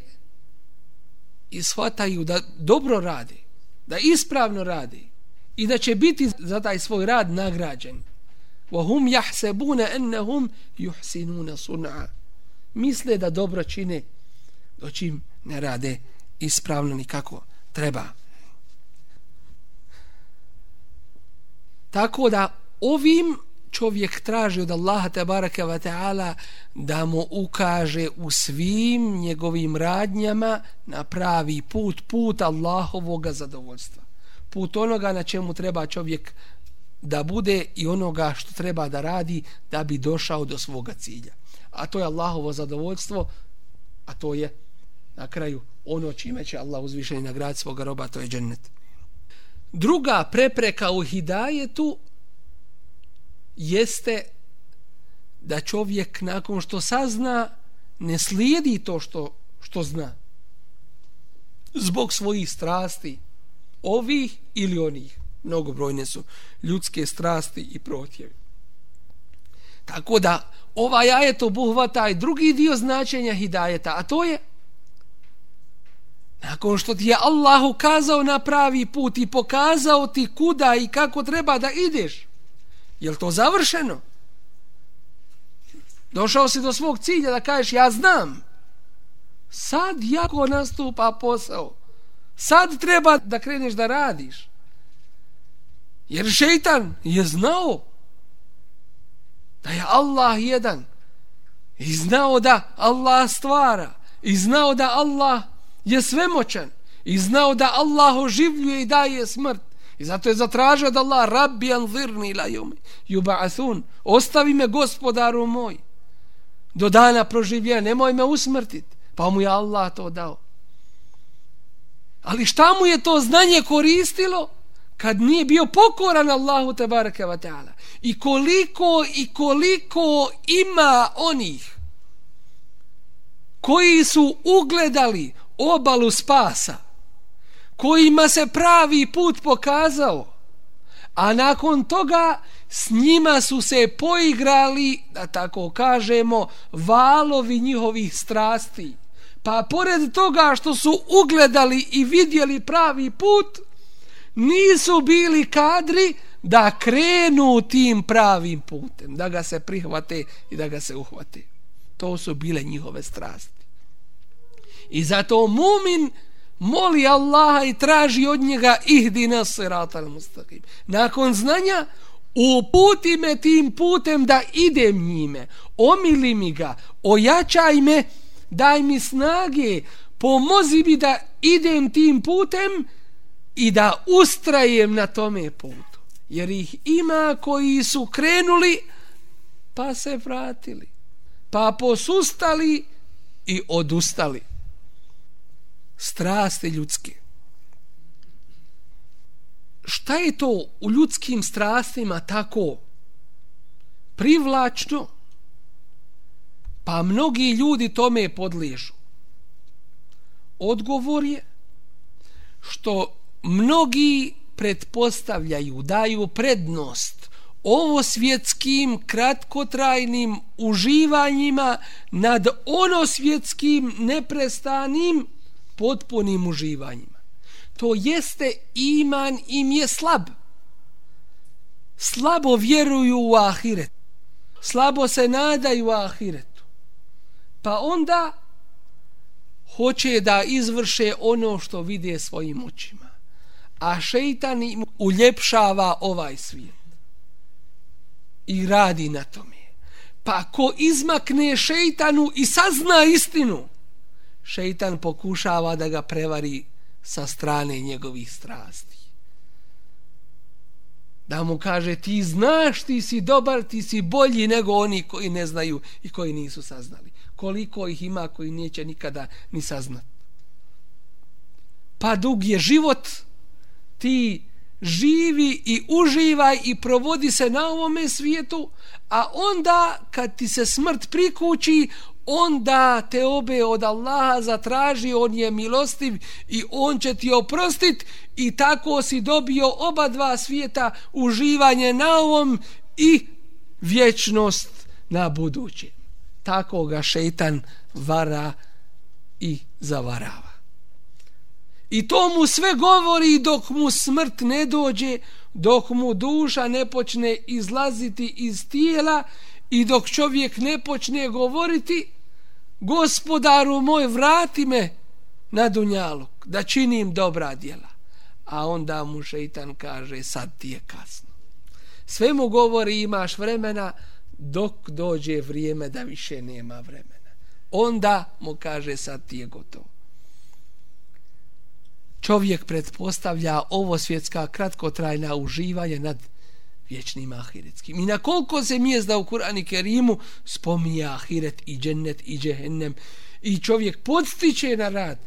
i shvataju da dobro radi, da ispravno radi i da će biti za taj svoj rad nagrađen. وَهُمْ يَحْسَبُونَ أَنَّهُمْ يُحْسِنُونَ سُنْعَ Misle da dobro čine, doćim ne rade ispravno ni kako treba. Tako da ovim čovjek traži od Allaha te baraka wa ta'ala da mu ukaže u svim njegovim radnjama na pravi put, put Allahovog zadovoljstva. Put onoga na čemu treba čovjek da bude i onoga što treba da radi da bi došao do svoga cilja. A to je Allahovo zadovoljstvo, a to je na kraju ono čime će Allah uzvišeni nagrad svoga roba, to je džennet. Druga prepreka u hidajetu jeste da čovjek nakon što sazna ne slijedi to što, što zna. Zbog svojih strasti ovih ili onih. Mnogobrojne su ljudske strasti i protjevi. Tako da ovaj ajet obuhvata i drugi dio značenja hidajeta a to je nakon što ti je Allah ukazao na pravi put i pokazao ti kuda i kako treba da ideš Je to završeno? Došao si do svog cilja da kažeš ja znam. Sad jako nastupa posao. Sad treba da kreneš da radiš. Jer šeitan je znao da je Allah jedan. I znao da Allah stvara. I znao da Allah je svemoćan. I znao da Allah oživljuje i daje smrt. I zato je zatražio od Allah Rabbi anzirni la yumi yub'athun. Ostavi me gospodaru moj do dana proživljenja, nemoj me usmrtit. Pa mu je Allah to dao. Ali šta mu je to znanje koristilo kad nije bio pokoran Allahu te bareke ve taala? I koliko i koliko ima onih koji su ugledali obalu spasa kojima se pravi put pokazao, a nakon toga s njima su se poigrali, da tako kažemo, valovi njihovih strasti. Pa pored toga što su ugledali i vidjeli pravi put, nisu bili kadri da krenu tim pravim putem, da ga se prihvate i da ga se uhvate. To su bile njihove strasti. I zato mumin moli Allaha i traži od njega ihdi nas siratal mustaqim. Nakon znanja, uputi me tim putem da idem njime. Omili mi ga, ojačaj me, daj mi snage, pomozi mi da idem tim putem i da ustrajem na tome putu. Jer ih ima koji su krenuli pa se vratili. Pa posustali i odustali strasti ljudske. Šta je to u ljudskim strastima tako privlačno? Pa mnogi ljudi tome podliježu. Odgovor je što mnogi pretpostavljaju, daju prednost ovo svjetskim kratkotrajnim uživanjima nad ono svjetskim neprestanim potpunim uživanjima. To jeste iman im je slab. Slabo vjeruju u ahiret. Slabo se nadaju u ahiretu. Pa onda hoće da izvrše ono što vide svojim očima. A šeitan im uljepšava ovaj svijet. I radi na tome. Pa ko izmakne šeitanu i sazna istinu, šeitan pokušava da ga prevari sa strane njegovih strasti. Da mu kaže ti znaš, ti si dobar, ti si bolji nego oni koji ne znaju i koji nisu saznali. Koliko ih ima koji neće nikada ni saznat. Pa dug je život, ti živi i uživaj i provodi se na ovome svijetu, a onda kad ti se smrt prikući, onda te obe od Allaha zatraži, on je milostiv i on će ti oprostit i tako si dobio oba dva svijeta uživanje na ovom i vječnost na budućem. Tako ga šeitan vara i zavarava. I to mu sve govori dok mu smrt ne dođe, dok mu duša ne počne izlaziti iz tijela i dok čovjek ne počne govoriti gospodaru moj vrati me na dunjaluk da činim dobra djela. A onda mu šeitan kaže sad ti je kasno. Sve mu govori imaš vremena dok dođe vrijeme da više nema vremena. Onda mu kaže sad ti je gotovo. Čovjek pretpostavlja ovo svjetska kratkotrajna uživanje nad vječnim ahiretskim. I na koliko se mjezda u Kur'ani Kerimu spominje ahiret i džennet i džehennem i čovjek podstiče na rad.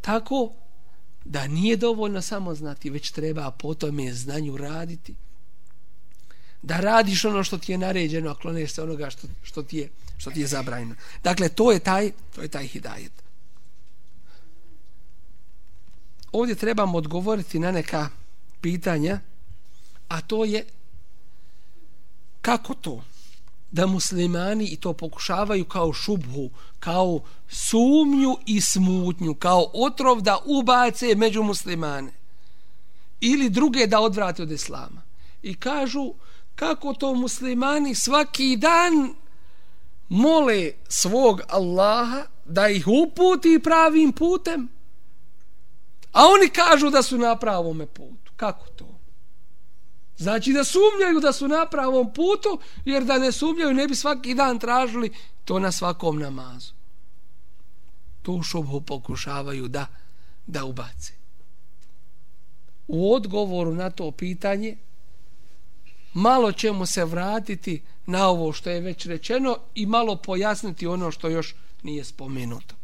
Tako da nije dovoljno samo znati, već treba po tome znanju raditi. Da radiš ono što ti je naređeno, a kloneš se onoga što, što, ti je, što ti je zabranjeno. Dakle, to je taj, to je taj hidajet. Ovdje trebamo odgovoriti na neka pitanja a to je kako to da muslimani i to pokušavaju kao šubhu, kao sumnju i smutnju, kao otrov da ubace među muslimane ili druge da odvrate od islama. I kažu kako to muslimani svaki dan mole svog Allaha da ih uputi pravim putem, a oni kažu da su na pravome putu. Kako to? Znači da sumnjaju da su na pravom putu, jer da ne sumnjaju ne bi svaki dan tražili to na svakom namazu. Tu šubhu pokušavaju da, da ubace. U odgovoru na to pitanje malo ćemo se vratiti na ovo što je već rečeno i malo pojasniti ono što još nije spomenuto.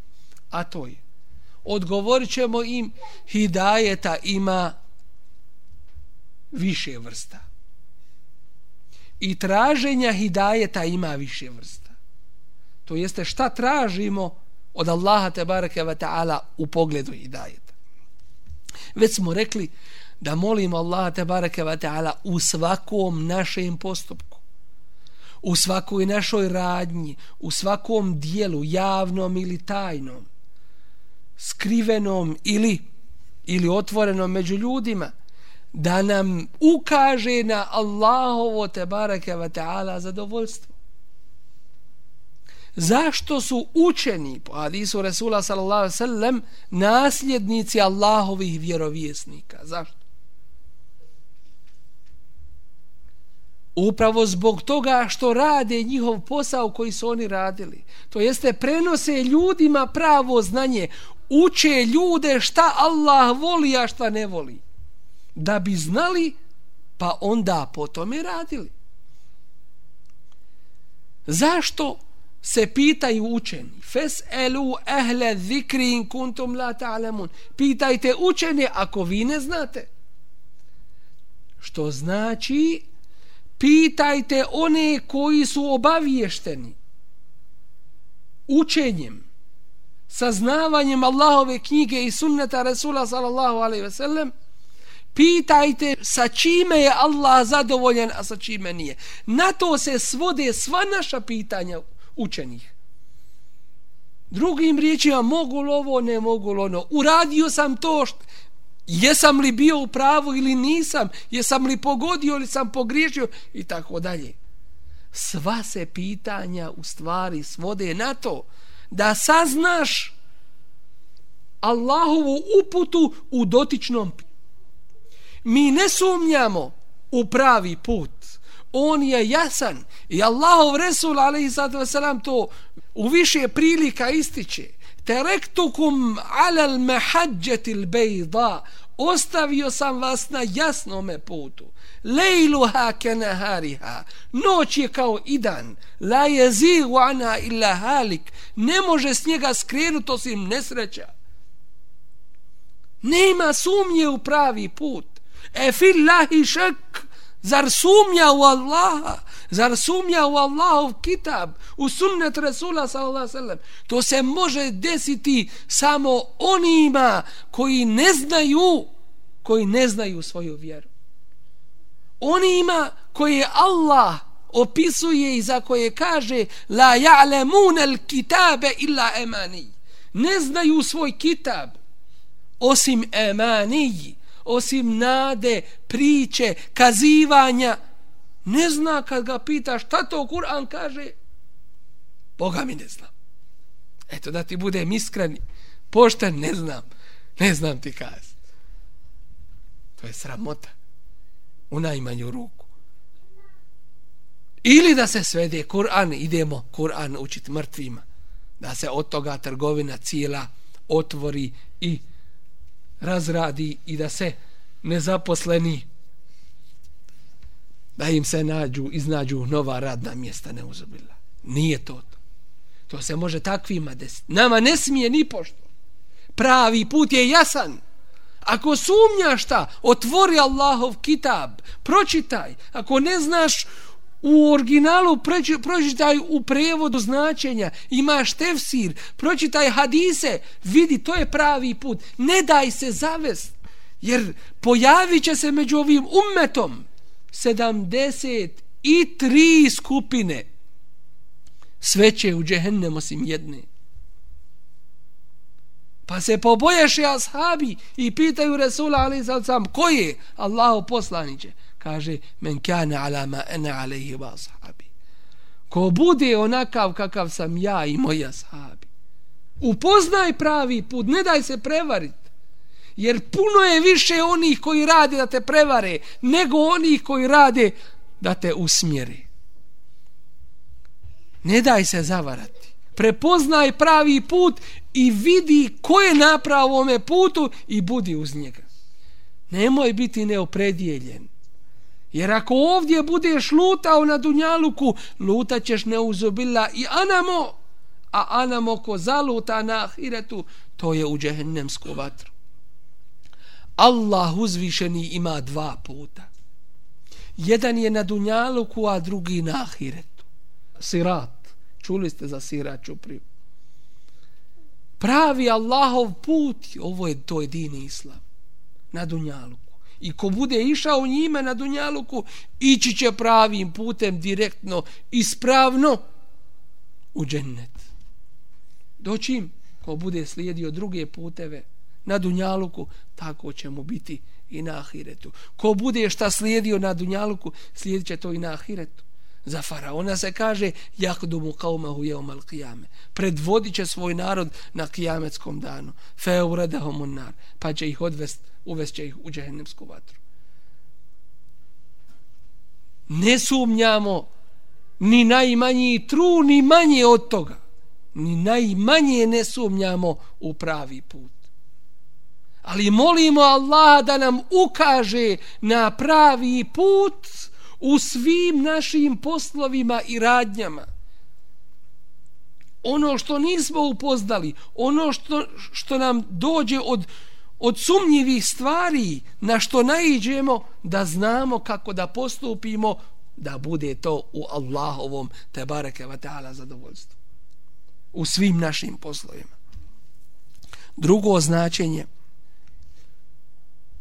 A to je, odgovorit ćemo im hidajeta ima više vrsta. I traženja hidajeta ima više vrsta. To jeste šta tražimo od Allaha te bareke ve taala u pogledu hidajeta. Već smo rekli da molimo Allaha te bareke ve taala u svakom našem postupku. U svakoj našoj radnji, u svakom dijelu, javnom ili tajnom, skrivenom ili ili otvorenom među ljudima – da nam ukaže na Allahovo te bareke wa ta'ala zadovoljstvo. Zašto su učeni po hadisu Resula sallallahu sallam nasljednici Allahovih vjerovjesnika? Zašto? Upravo zbog toga što rade njihov posao koji su oni radili. To jeste prenose ljudima pravo znanje. Uče ljude šta Allah voli, a šta ne voli da bi znali pa onda po tome radili. Zašto se pitaju učeni? Fes elu ehle zikri in kuntum la ta'lamun. Pitajte učene ako vi ne znate. Što znači pitajte one koji su obaviješteni učenjem saznavanjem Allahove knjige i sunneta Rasula sallallahu alaihi ve sellem Pitajte sa čime je Allah zadovoljen, a sa čime nije. Na to se svode sva naša pitanja učenih. Drugim riječima, mogu li ovo, ne mogu li ono. Uradio sam to, što, jesam li bio u pravu ili nisam, jesam li pogodio ili sam pogriješio i tako dalje. Sva se pitanja u stvari svode na to da saznaš Allahovu uputu u dotičnom pitanju mi ne sumnjamo u pravi put. On je jasan i Allahov Resul a.s. to u više prilika ističe. Terektukum alal mehađetil bejda. Ostavio sam vas na jasnome putu. Lejluha kenahariha. Noć je kao i dan. La je zigu ana illa halik. Ne može s njega skrenuti osim nesreća. Nema sumnje u pravi put E fillahi šek, zar sumnja u Allaha? Zar sumnja u Allahov kitab, u sunnet Rasula sallallahu sallam? To se može desiti samo onima koji ne znaju, koji ne znaju svoju vjeru. Onima koji Allah opisuje i za koje kaže la ja'lemun al kitabe illa emani. Ne znaju svoj kitab osim emaniji, osim nade, priče, kazivanja, ne zna kad ga pita šta to Kur'an kaže, Boga mi ne znam. Eto da ti budem iskren, pošten, ne znam, ne znam ti kaz. To je sramota u najmanju ruku. Ili da se svede Kur'an, idemo Kur'an učiti mrtvima, da se od toga trgovina cijela otvori i razradi i da se nezaposleni da im se nađu, iznađu nova radna mjesta neuzubila. Nije to to. To se može takvima desiti. Nama ne smije ni pošto. Pravi put je jasan. Ako sumnjaš šta, otvori Allahov kitab, pročitaj. Ako ne znaš u originalu, pročitaj u prevodu značenja. Imaš tefsir, pročitaj hadise, vidi, to je pravi put. Ne daj se zavest, jer pojavit će se među ovim ummetom sedamdeset i tri skupine sve će u džehennem osim jedne pa se poboješe ashabi i pitaju Resula ali sad sam ko je Allaho poslaniće kaže men kana ala ma ana alaihi wa ashabi ko bude onakav kakav sam ja i moji ashabi upoznaj pravi put ne daj se prevariti Jer puno je više onih koji rade da te prevare, nego onih koji rade da te usmjeri. Ne daj se zavarati. Prepoznaj pravi put i vidi ko je na pravome putu i budi uz njega. Nemoj biti neopredijeljen. Jer ako ovdje budeš lutao na Dunjaluku, lutaćeš neuzubila i anamo, a anamo ko zaluta na ahiretu, to je u džehennemsku vatru. Allah uzvišeni ima dva puta. Jedan je na Dunjaluku, a drugi na Ahiretu. Sirat. Čuli ste za Sirat Čupriju. Pravi Allahov put, ovo je to jedini islam. Na Dunjaluku. I ko bude išao njime na Dunjaluku, ići će pravim putem direktno, ispravno u džennet. Doćim, ko bude slijedio druge puteve, na Dunjaluku, tako će mu biti i na Ahiretu. Ko bude šta slijedio na Dunjaluku, slijedit će to i na Ahiretu. Za faraona se kaže jahdumu yawm al-qiyame Predvodit će svoj narod na kijametskom danu. Fe uradahum nar. Pa će ih odvesti uvest će ih u džehennemsku vatru. Ne sumnjamo ni najmanji tru, ni manje od toga. Ni najmanje ne sumnjamo u pravi put ali molimo Allaha da nam ukaže na pravi put u svim našim poslovima i radnjama. Ono što nismo upoznali, ono što, što nam dođe od, od sumnjivih stvari na što naiđemo, da znamo kako da postupimo, da bude to u Allahovom te bareke ve ta'ala zadovoljstvu. U svim našim poslovima. Drugo značenje –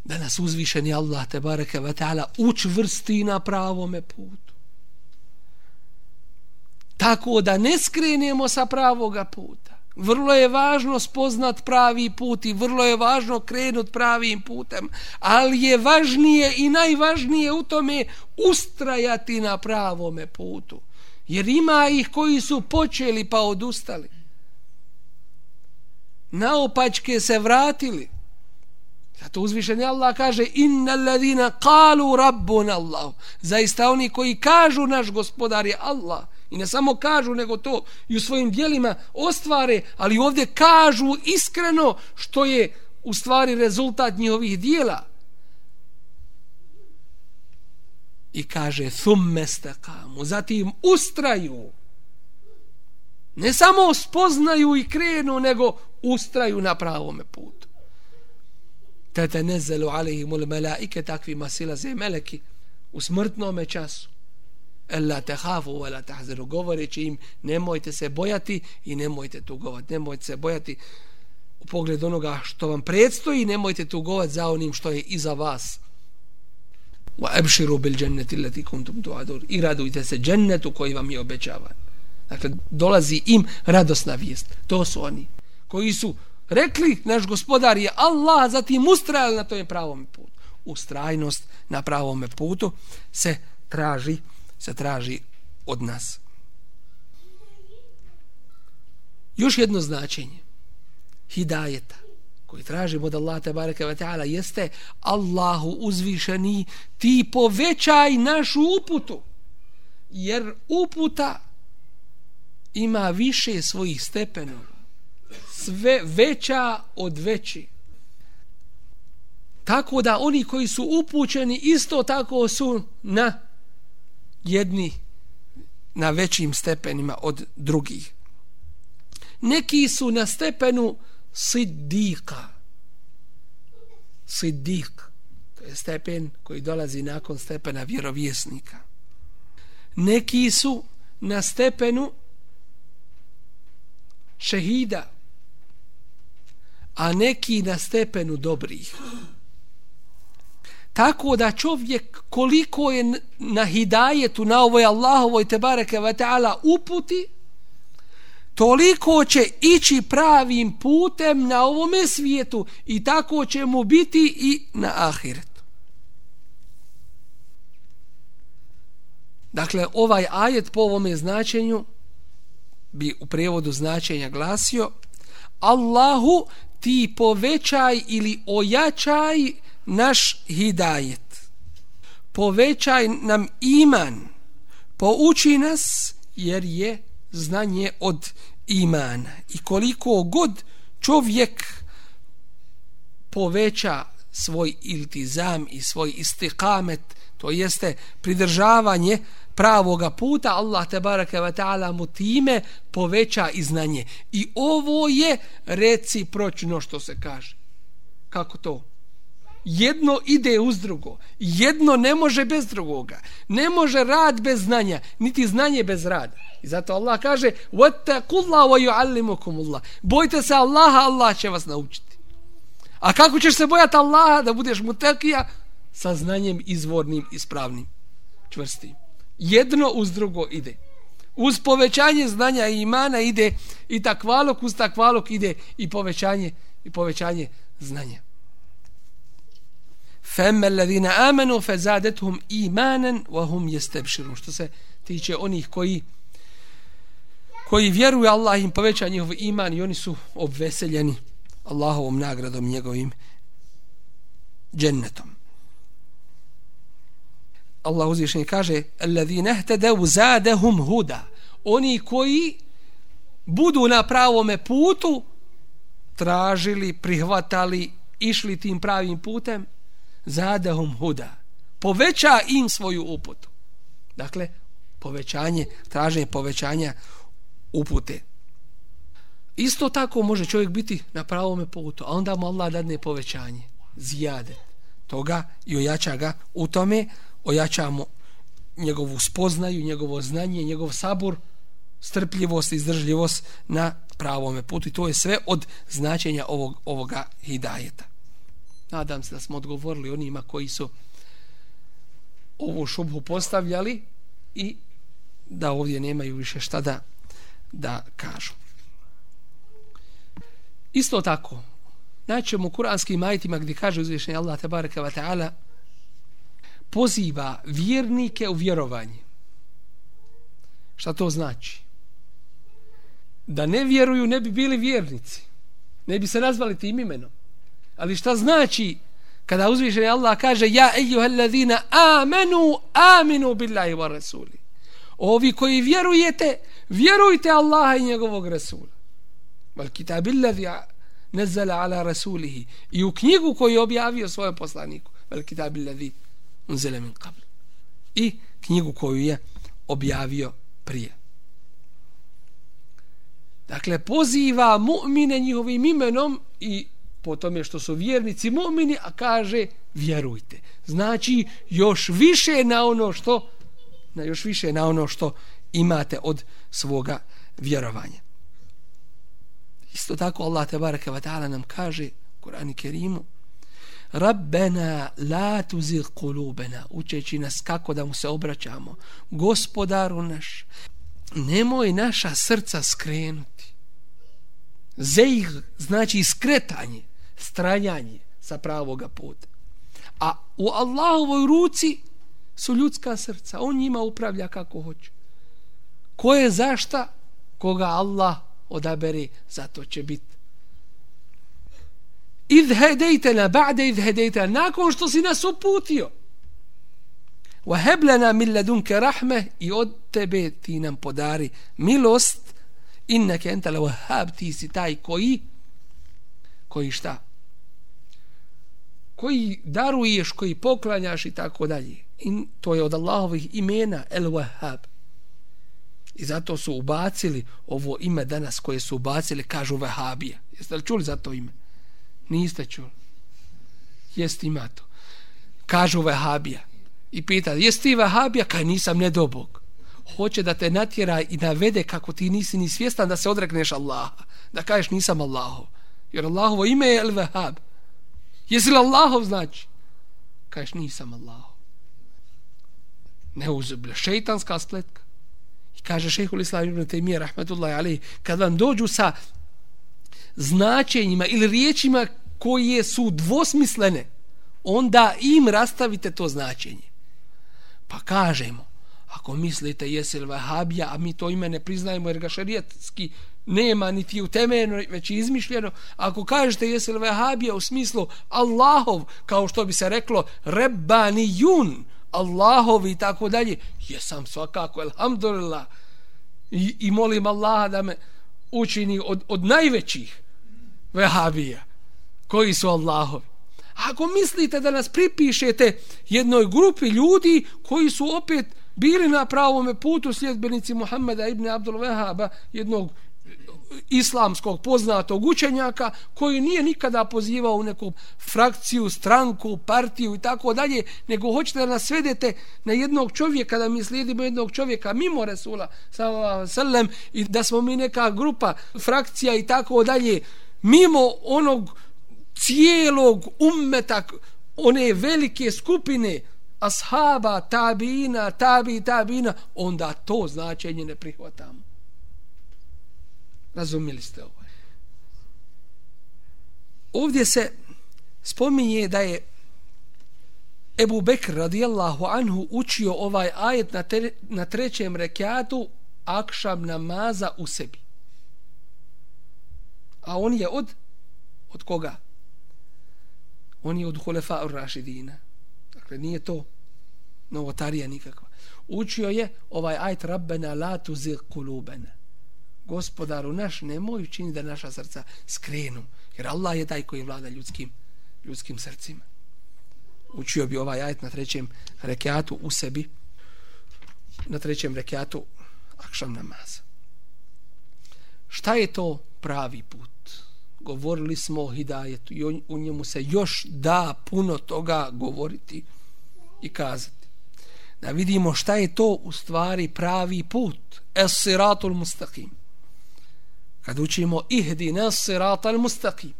da nas uzvišeni Allah te bareke ve taala učvrsti na pravome putu tako da ne skrenemo sa pravoga puta vrlo je važno spoznat pravi put i vrlo je važno krenut pravim putem ali je važnije i najvažnije u tome ustrajati na pravome putu jer ima ih koji su počeli pa odustali naopačke se vratili Zato uzvišeni Allah kaže inna ladina kalu rabbun Allah. Zaista oni koji kažu naš gospodar je Allah. I ne samo kažu, nego to i u svojim dijelima ostvare, ali ovdje kažu iskreno što je u stvari rezultat njihovih dijela. I kaže thumme stakamu. Zatim ustraju. Ne samo spoznaju i krenu, nego ustraju na pravome putu tetenezzelu alihimul melaike takvima silaze meleki u smrtnom času la tahafu wa la tahzanu govoreći im, nemojte se bojati i nemojte tugovati, nemojte se bojati u pogled onoga što vam predstoji, nemojte tugovati za onim što je iza vas. Wa abshiru bil jannati allati kuntum tu'adun. I radujte se džennetu koji vam je obećavan. Dakle, dolazi im radosna vijest. To su oni koji su rekli, naš gospodar je Allah, zatim ustrajali na tom pravom putu. Ustrajnost na pravom putu se traži se traži od nas. Još jedno značenje hidajeta koji tražimo od Allaha tebareke ve ta'ala jeste Allahu uzvišeni ti povećaj našu uputu. Jer uputa ima više svojih stepenova. Sve veća od veći. Tako da oni koji su upućeni isto tako su na jedni na većim stepenima od drugih. Neki su na stepenu siddika. Siddik. To je stepen koji dolazi nakon stepena vjerovjesnika. Neki su na stepenu šehida. A neki na stepenu dobrih. Tako da čovjek koliko je na hidajetu na ovoj Allahovoj tebareke ve ta'ala uputi, toliko će ići pravim putem na ovome svijetu i tako će mu biti i na ahiretu. Dakle, ovaj ajet po ovome značenju bi u prevodu značenja glasio Allahu ti povećaj ili ojačaj naš hidajet. Povećaj nam iman. Pouči nas jer je znanje od imana. I koliko god čovjek poveća svoj iltizam i svoj istikamet, to jeste pridržavanje pravoga puta, Allah te baraka wa ta'ala mu time poveća i znanje. I ovo je recipročno što se kaže. Kako to? jedno ide uz drugo, jedno ne može bez drugoga, ne može rad bez znanja, niti znanje bez rada. I zato Allah kaže, bojte se Allaha, Allah će vas naučiti. A kako ćeš se bojati Allaha da budeš mutekija? Sa znanjem izvornim, ispravnim, čvrstim. Jedno uz drugo ide. Uz povećanje znanja i imana ide i takvalok, uz takvalok ide i povećanje, i povećanje znanja. فَأَمَّا الَّذِينَ آمَنُوا فَزَادَتْهُمْ إِيمَانًا وَهُمْ يَسْتَبْشِرُونَ Što se tiče onih koji koji vjeruju Allah im poveća njihov iman i oni su obveseljeni Allahovom nagradom njegovim džennetom. Allah uzvišenje kaže الَّذِينَ اهْتَدَوْ زَادَهُمْ huda. Oni koji budu na pravome putu tražili, prihvatali, išli tim pravim putem, zadahum huda poveća im svoju uputu dakle povećanje traženje povećanja upute isto tako može čovjek biti na pravom putu a onda mu Allah dadne povećanje zijade toga i ojača ga u tome ojača mu njegovu spoznaju, njegovo znanje, njegov sabur, strpljivost i izdržljivost na pravome putu. I to je sve od značenja ovog, ovoga hidajeta. Nadam se da smo odgovorili onima koji su ovu šubhu postavljali i da ovdje nemaju više šta da, da kažu. Isto tako, naćemo u kuranskim majitima gdje kaže uzvišenje Allah tabaraka wa ta'ala poziva vjernike u vjerovanje. Šta to znači? Da ne vjeruju ne bi bili vjernici. Ne bi se nazvali tim imenom. Ali šta znači kada uzvišeni Allah kaže ja ejuhallazina amenu aminu billahi wa rasuli. Ovi koji vjerujete, vjerujte Allaha i njegovog rasula. Val kitab illazi nazzala ala rasulihi. I u knjigu koju je objavio svojem poslaniku. Val kitab illazi unzala min qabl. I knjigu koju je objavio prije. Dakle, poziva mu'mine njihovim imenom i po tome što su vjernici momini, a kaže vjerujte. Znači još više na ono što na još više na ono što imate od svoga vjerovanja. Isto tako Allah te bareke ve taala nam kaže u Kur'anu Kerimu Rabbena la tuzigh qulubana učeći nas kako da mu se obraćamo gospodaru naš nemoj naša srca skrenuti zeig znači skretanje stranjanje sa pravoga puta. A u Allahovoj ruci su ljudska srca. On njima upravlja kako hoće. Ko je zašta koga Allah odabere zato će biti idh hedejtena ba'de idh hedejtena nakon što si nas uputio. Wa heblena min ledunke rahme i od tebe ti nam podari milost. Inneke entele wahab ti si taj koji koji šta koji daruješ koji poklanjaš i tako dalje i to je od Allahovih imena el Wahhab. i zato su ubacili ovo ime danas koje su ubacili kažu vahabija jeste li čuli za to ime Niste čuli. Jeste ima to. Kažu Vahabija. I pita, jes ti Vahabija? Kaj nisam nedobog. Hoće da te natjera i navede kako ti nisi ni svjestan da se odrekneš Allaha. Da kažeš nisam Allahov. Jer Allahovo ime je el-vehab. Jesi li Allahov znači? Kažeš nisam Allahov. Ne uzublja. Šeitanska spletka. I kaže šehhul islam ibn Taymiyyah rahmetullahi alaih, kad vam dođu sa značenjima ili riječima koje su dvosmislene, onda im rastavite to značenje. Pa kažemo, ako mislite jesi li vahabija, a mi to ime ne priznajemo jer ga šarijetski nema niti u već je izmišljeno, ako kažete jesi li vehabija u smislu Allahov, kao što bi se reklo, rebani jun, Allahovi i tako dalje, jesam svakako, elhamdulillah, i, i molim Allaha da me učini od, od najvećih vehabija koji su Allahovi. Ako mislite da nas pripišete jednoj grupi ljudi koji su opet bili na pravom putu sljedbenici Muhammeda ibn Abdul Vehaba, jednog islamskog poznatog učenjaka koji nije nikada pozivao u neku frakciju, stranku, partiju i tako dalje, nego hoćete da nas svedete na jednog čovjeka, da mi slijedimo jednog čovjeka mimo Resula sallam i da smo mi neka grupa, frakcija i tako dalje, mimo onog cijelog ummeta one velike skupine ashaba, tabina, tabi, tabina, onda to značenje ne prihvatamo. Razumijeli ste ovo? Ovdje se spominje da je Ebu Bekr radijallahu anhu učio ovaj ajet na, tre, na trećem rekiatu akšam namaza u sebi. A on je od od koga? On je od Hulefa ur-Rašidina. Dakle, nije to novotarija nikakva. Učio je ovaj ajet Rabbena la tuzir kulubena. Gospodaru naš, nemoj učini da naša srca skrenu. Jer Allah je taj koji vlada ljudskim, ljudskim srcima. Učio bi ovaj ajet na trećem rekiatu u sebi. Na trećem rekiatu akšam namaz. Šta je to pravi put? govorili smo o hidajetu i u njemu se još da puno toga govoriti i kazati. Da vidimo šta je to u stvari pravi put. Es siratul mustaqim. Kad učimo ihdina sirata al mustaqim.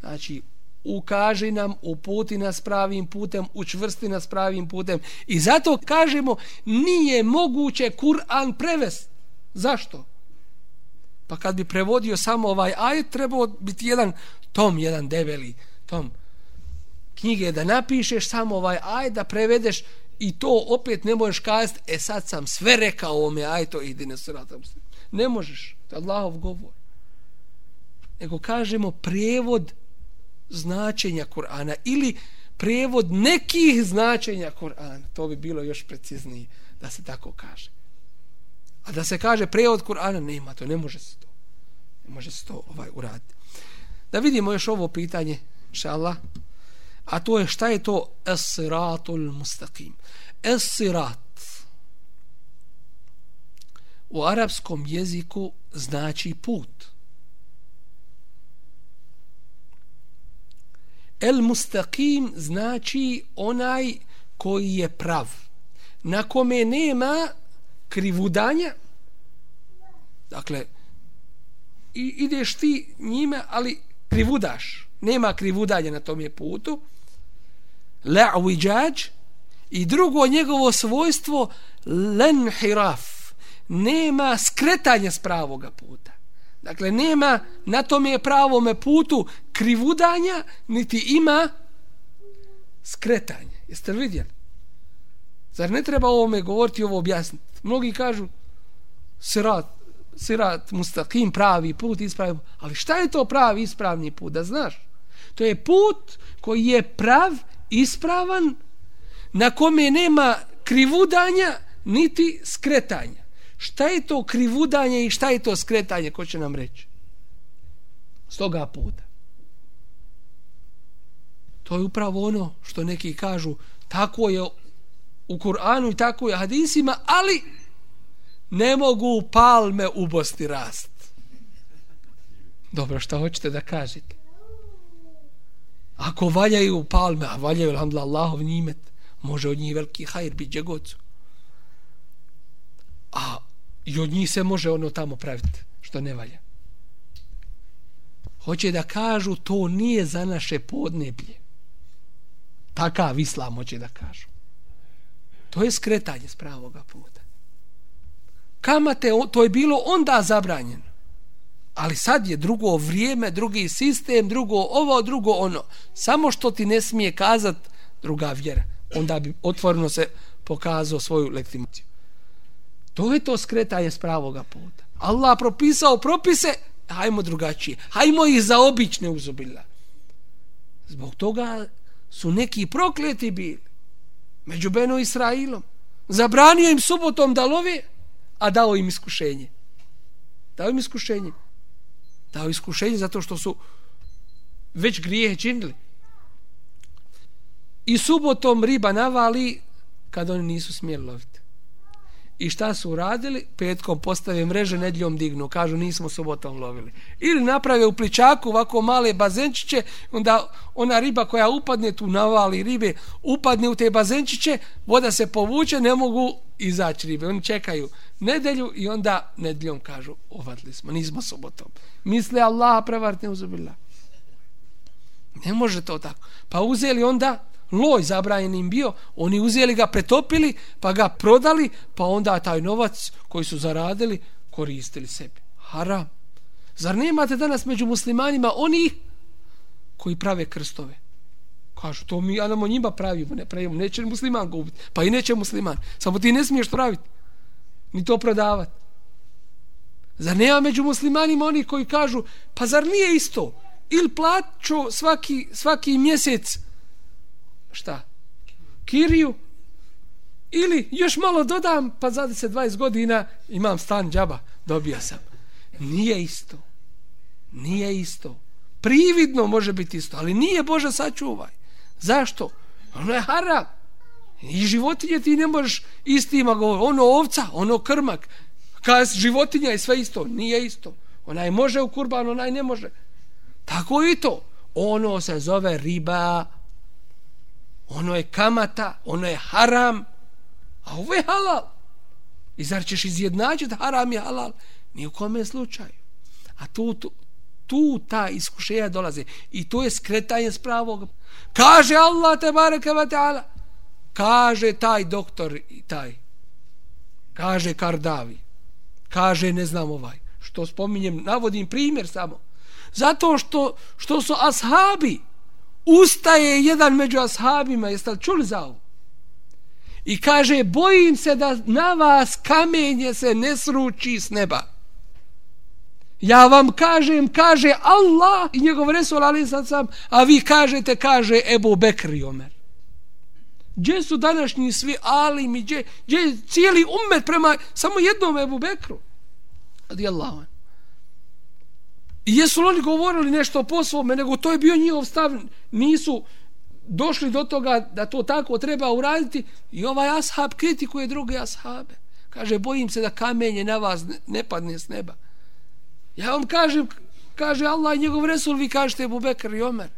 Znači, ukaži nam, uputi nas pravim putem, učvrsti nas pravim putem. I zato kažemo, nije moguće Kur'an prevesti. Zašto? Pa kad bi prevodio samo ovaj ajet, trebao biti jedan tom, jedan debeli tom knjige da napišeš samo ovaj ajet, da prevedeš i to opet ne možeš kazati, e sad sam sve rekao ovome ajeto, idi ne sratam. Ne možeš, to je Allahov govor. Nego kažemo prevod značenja Kur'ana ili prevod nekih značenja Kur'ana. To bi bilo još preciznije da se tako kaže. A da se kaže prevod Kur'ana, nema to, ne može se to. Ne može se to ovaj uraditi. Da vidimo još ovo pitanje, šallah. A to je šta je to es-siratul mustaqim. Es-sirat u arapskom jeziku znači put. El mustaqim znači onaj koji je prav. Na kome nema krivudanja. Dakle, i, ideš ti njime, ali krivudaš. Nema krivudanja na tom je putu. La'wijaj. I drugo njegovo svojstvo lenhiraf. Nema skretanja s pravoga puta. Dakle, nema na tom je pravome putu krivudanja, niti ima skretanje. Jeste li vidjeli? Zar ne treba ovome govoriti ovo objasniti? Mnogi kažu sirat, sirat mustakim, pravi put, ispravni put. Ali šta je to pravi ispravni put? Da znaš? To je put koji je prav, ispravan, na kome nema krivudanja, niti skretanja. Šta je to krivudanje i šta je to skretanje, ko će nam reći? S toga puta. To je upravo ono što neki kažu, tako je u Kur'anu i tako je hadisima, ali ne mogu palme u Bosti rast. Dobro, šta hoćete da kažete? Ako valjaju palme, a valjaju, alhamdulillah, Allahov nimet, može od njih veliki hajr biti džegocu. A i od njih se može ono tamo praviti, što ne valja. Hoće da kažu, to nije za naše podneblje. Takav islam hoće da kažu. To je skretanje s pravoga puta. Kamate, to je bilo onda zabranjeno. Ali sad je drugo vrijeme, drugi sistem, drugo ovo, drugo ono. Samo što ti ne smije kazat druga vjera. Onda bi otvorno se pokazao svoju legitimaciju. To je to skretanje s pravoga puta. Allah propisao propise, hajmo drugačije. Hajmo ih za obične uzubila. Zbog toga su neki prokleti bili među Beno Israilom. Zabranio im subotom da love, a dao im iskušenje. Dao im iskušenje. Dao iskušenje zato što su već grijehe činili. I subotom riba navali kad oni nisu smjeli loviti. I šta su uradili? Petkom postave mreže, nedljom dignu. Kažu, nismo subotom lovili. Ili naprave u pličaku ovako male bazenčiće, onda ona riba koja upadne tu navali ribe, upadne u te bazenčiće, voda se povuče, ne mogu izaći ribe. Oni čekaju nedelju i onda nedljom kažu, ovadili smo, nismo subotom. Misle Allah prevartne uzubila. Ne može to tako. Pa uzeli onda loj zabranjen im bio, oni uzeli ga, pretopili, pa ga prodali, pa onda taj novac koji su zaradili, koristili sebi. Haram. Zar nemate danas među muslimanima oni koji prave krstove? Kažu, to mi, anamo njima pravimo, ne pravimo, neće musliman gubiti. Pa i neće musliman. Samo ti ne smiješ to praviti. Ni to prodavati. Zar nema među muslimanima oni koji kažu, pa zar nije isto? Ili plaću svaki, svaki mjesec šta? Kiriju ili još malo dodam pa za 10-20 godina imam stan džaba, dobio sam. Nije isto. Nije isto. Prividno može biti isto, ali nije Bože sačuvaj. Zašto? Ono je haram. I životinje ti ne možeš istima govoriti. Ono ovca, ono krmak. Kad životinja je sve isto. Nije isto. Onaj može u kurban, onaj ne može. Tako i to. Ono se zove riba ono je kamata, ono je haram, a ovo je halal. I zar ćeš izjednačiti haram i halal? Ni u kome slučaju. A tu, tu, tu ta iskušenja dolaze. I to je skretanje s pravog. Kaže Allah te bareke ta'ala. Kaže taj doktor i taj. Kaže Kardavi. Kaže ne znam ovaj. Što spominjem, navodim primjer samo. Zato što, što su ashabi ustaje jedan među ashabima, jeste li čuli za ovo? I kaže, bojim se da na vas kamenje se ne sruči s neba. Ja vam kažem, kaže Allah i njegov resul, ali sad sam, a vi kažete, kaže Ebu Bekr i Omer. Gdje su današnji svi alimi, gdje, gdje je cijeli umet prema samo jednom Ebu Bekru? Adi Allah. I jesu li oni govorili nešto po svome, nego to je bio njihov stav, nisu došli do toga da to tako treba uraditi i ovaj ashab kritikuje druge ashabe. Kaže, bojim se da kamenje na vas ne padne s neba. Ja vam kažem, kaže Allah i njegov resul, vi kažete Bubekr i Omer.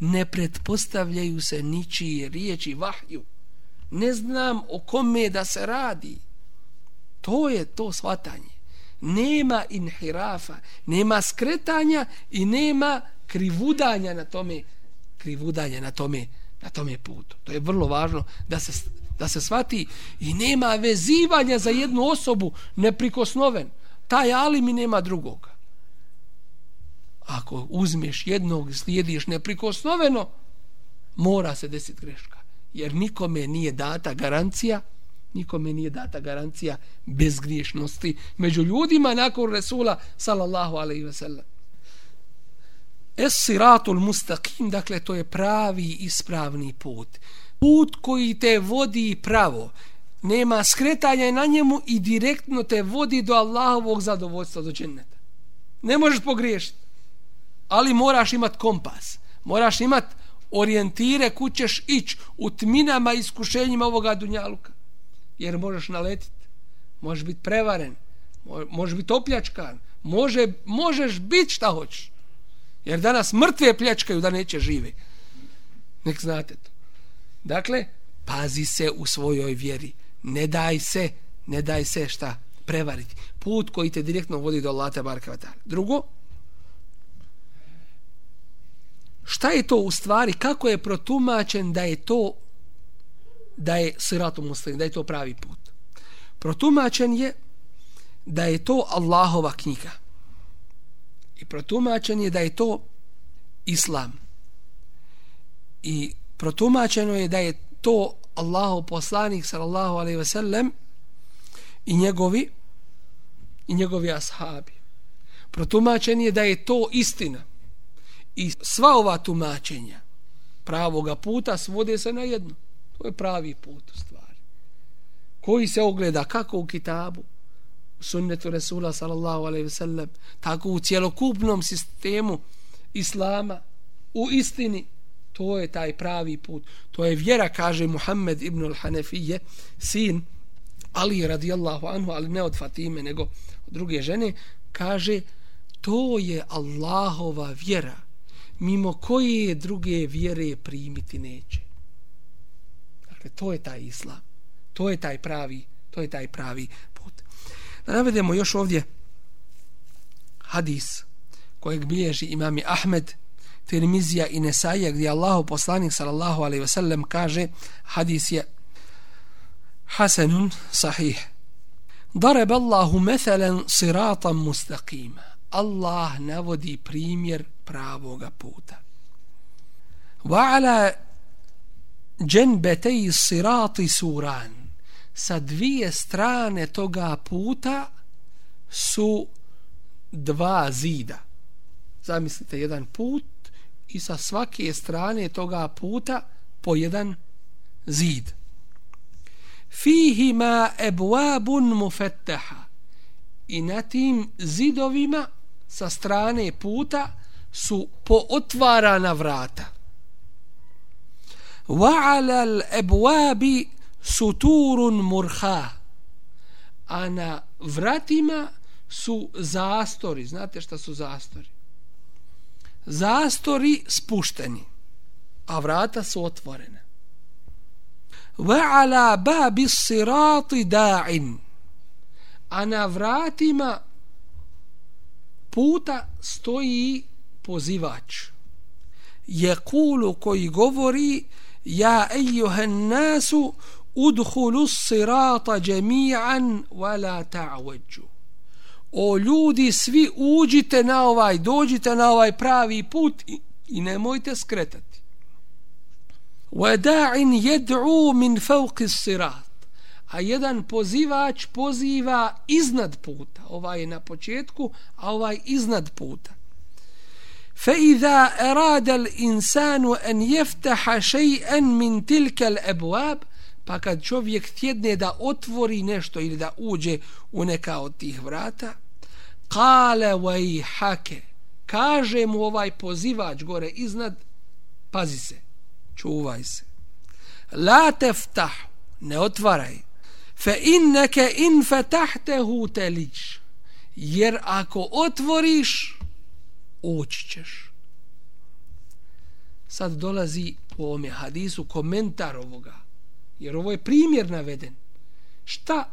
ne pretpostavljaju se ničije riječi vahju. Ne znam o kome da se radi. To je to svatanje. Nema inhirafa, nema skretanja i nema krivudanja na tome krivudanja na tome na tome putu. To je vrlo važno da se da se svati i nema vezivanja za jednu osobu neprikosnoven. Taj ali mi nema drugoga. Ako uzmeš jednog i slijediš neprikosnoveno, mora se desiti greška. Jer nikome nije data garancija nikome nije data garancija bezgriješnosti među ljudima nakon Resula sallallahu alaihi ve sellem. Es siratul mustaqim, dakle to je pravi ispravni put. Put koji te vodi pravo, nema skretanja na njemu i direktno te vodi do Allahovog zadovoljstva, do dženneta. Ne možeš pogriješiti, ali moraš imat kompas, moraš imat orijentire kućeš ići u tminama i iskušenjima ovoga dunjaluka jer možeš naletiti možeš biti prevaren možeš biti opljačkan može, možeš biti šta hoćeš. Jer danas mrtve pljačkaju da neće žive. Nek znate to. Dakle pazi se u svojoj vjeri. Ne daj se ne daj se šta prevariti put koji te direktno vodi do Lata Barkavata drugo šta je to u stvari kako je protumačen da je to da je siratu muslim, da je to pravi put. Protumačen je da je to Allahova knjiga. I protumačen je da je to Islam. I protumačeno je da je to Allahov poslanik sallallahu alejhi ve sellem i njegovi i njegovi ashabi. Protumačen je da je to istina. I sva ova tumačenja pravoga puta svode se na jedno. To je pravi put u stvari. Koji se ogleda kako u kitabu, u sunnetu Resula sallallahu alaihi sellem, tako u cjelokupnom sistemu Islama, u istini, to je taj pravi put. To je vjera, kaže Muhammed ibn al-Hanefije, sin Ali radijallahu anhu, ali ne od Fatime, nego od druge žene, kaže, to je Allahova vjera, mimo koje druge vjere primiti neće. Dakle, to je taj islam. To je taj pravi, to je taj pravi put. Da navedemo još ovdje hadis kojeg bilježi imami Ahmed, Tirmizija i Nesaija, gdje Allahu poslanik sallallahu alaihi wasallam kaže, hadis je hasanun sahih. Darab Allahu methalan siratan mustaqima. Allah navodi primjer pravoga puta. Wa ala dženbetej sirati suran. Sa dvije strane toga puta su dva zida. Zamislite jedan put i sa svake strane toga puta po jedan zid. Fihima ebuabun mufettaha. I na tim zidovima sa strane puta su pootvarana vrata. وعلى الابواب سطور مرخا a na vratima su zastori znate šta su zastori zastori spušteni a vrata su otvorene وعلى باب الصراط داع a na vratima puta stoji pozivač je kulu koji govori ja ejuhan nasu udhulu sirata جميعا wala تعوجوا o ljudi svi uđite na ovaj dođite na ovaj pravi put i, i nemojte skretati. Wada'in yad'u min fawqi sirat a jedan pozivač poziva iznad puta. Ovaj je na početku a ovaj iznad puta. فإذا أراد الإنسان أن يفتح شيئا من تلك الأبواب pa kad čovjek tjedne da otvori nešto ili da uđe u neka od tih vrata kale vaj hake kaže mu ovaj pozivač gore iznad pazi se čuvaj se la teftah ne otvaraj fe inneke in fetahtehu telić jer ako otvoriš ući ćeš. sad dolazi u ovome hadisu komentar ovoga. Jer ovo je primjer naveden. Šta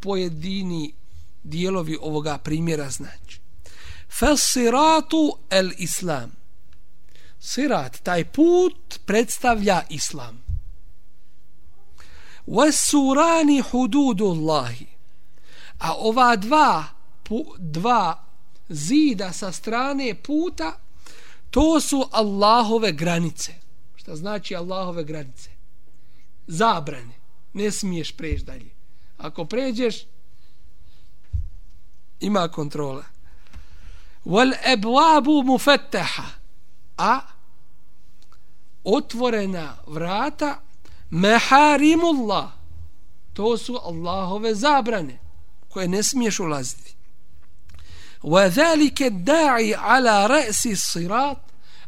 pojedini dijelovi ovoga primjera znači? Fasiratu el islam. Sirat, taj put predstavlja islam. Wasurani hududu Allahi. A ova dva, pu, dva zida sa strane puta, to su Allahove granice. Šta znači Allahove granice? Zabrane. Ne smiješ preći dalje. Ako pređeš, ima kontrola. Wal abwabu mufattaha. A otvorena vrata meharimullah. To su Allahove zabrane koje ne smiješ ulaziti. وَذَلِكَ zalika عَلَى رَأْسِ الصِّرَاطِ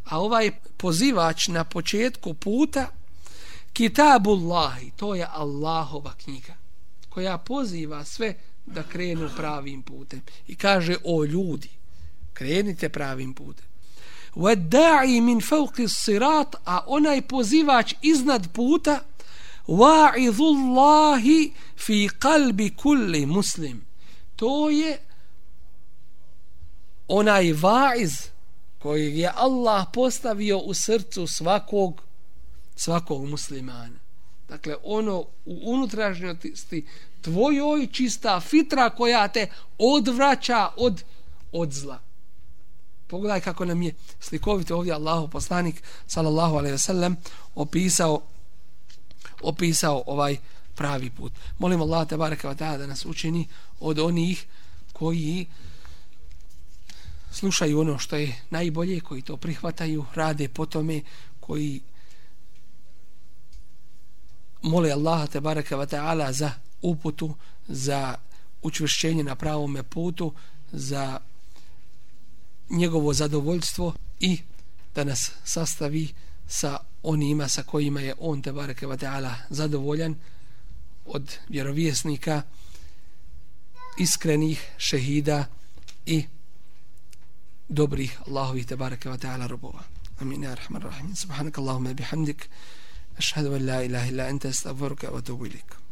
a ovaj pozivač na početku puta Kitabullahi, to je Allahova knjiga koja poziva sve da krenu pravim putem. I kaže o ljudi krenite pravim putem. وَدَّاعِ min فَوْقِ sirat a onaj pozivač iznad puta wa'izullahi fi qalbi kulli muslim. To je onaj vaiz koji je Allah postavio u srcu svakog svakog muslimana dakle ono u unutrašnjosti tvojoj čista fitra koja te odvraća od od zla pogledaj kako nam je slikovito ovdje Allahu poslanik sallallahu alejhi ve sellem opisao opisao ovaj pravi put. Molim Allah te bareka da nas učini od onih koji slušaju ono što je najbolje, koji to prihvataju, rade po tome, koji mole Allaha te bareka za uputu, za učvršćenje na pravome putu, za njegovo zadovoljstvo i da nas sastavi sa onima sa kojima je on te bareke ve taala zadovoljan od vjerovjesnika iskrenih šehida i dobrih Allahovih te bareke ve taala robova amin ya rahman rahim subhanakallahumma bihamdik ashhadu an la ilaha illa anta astaghfiruka wa atubu ilaik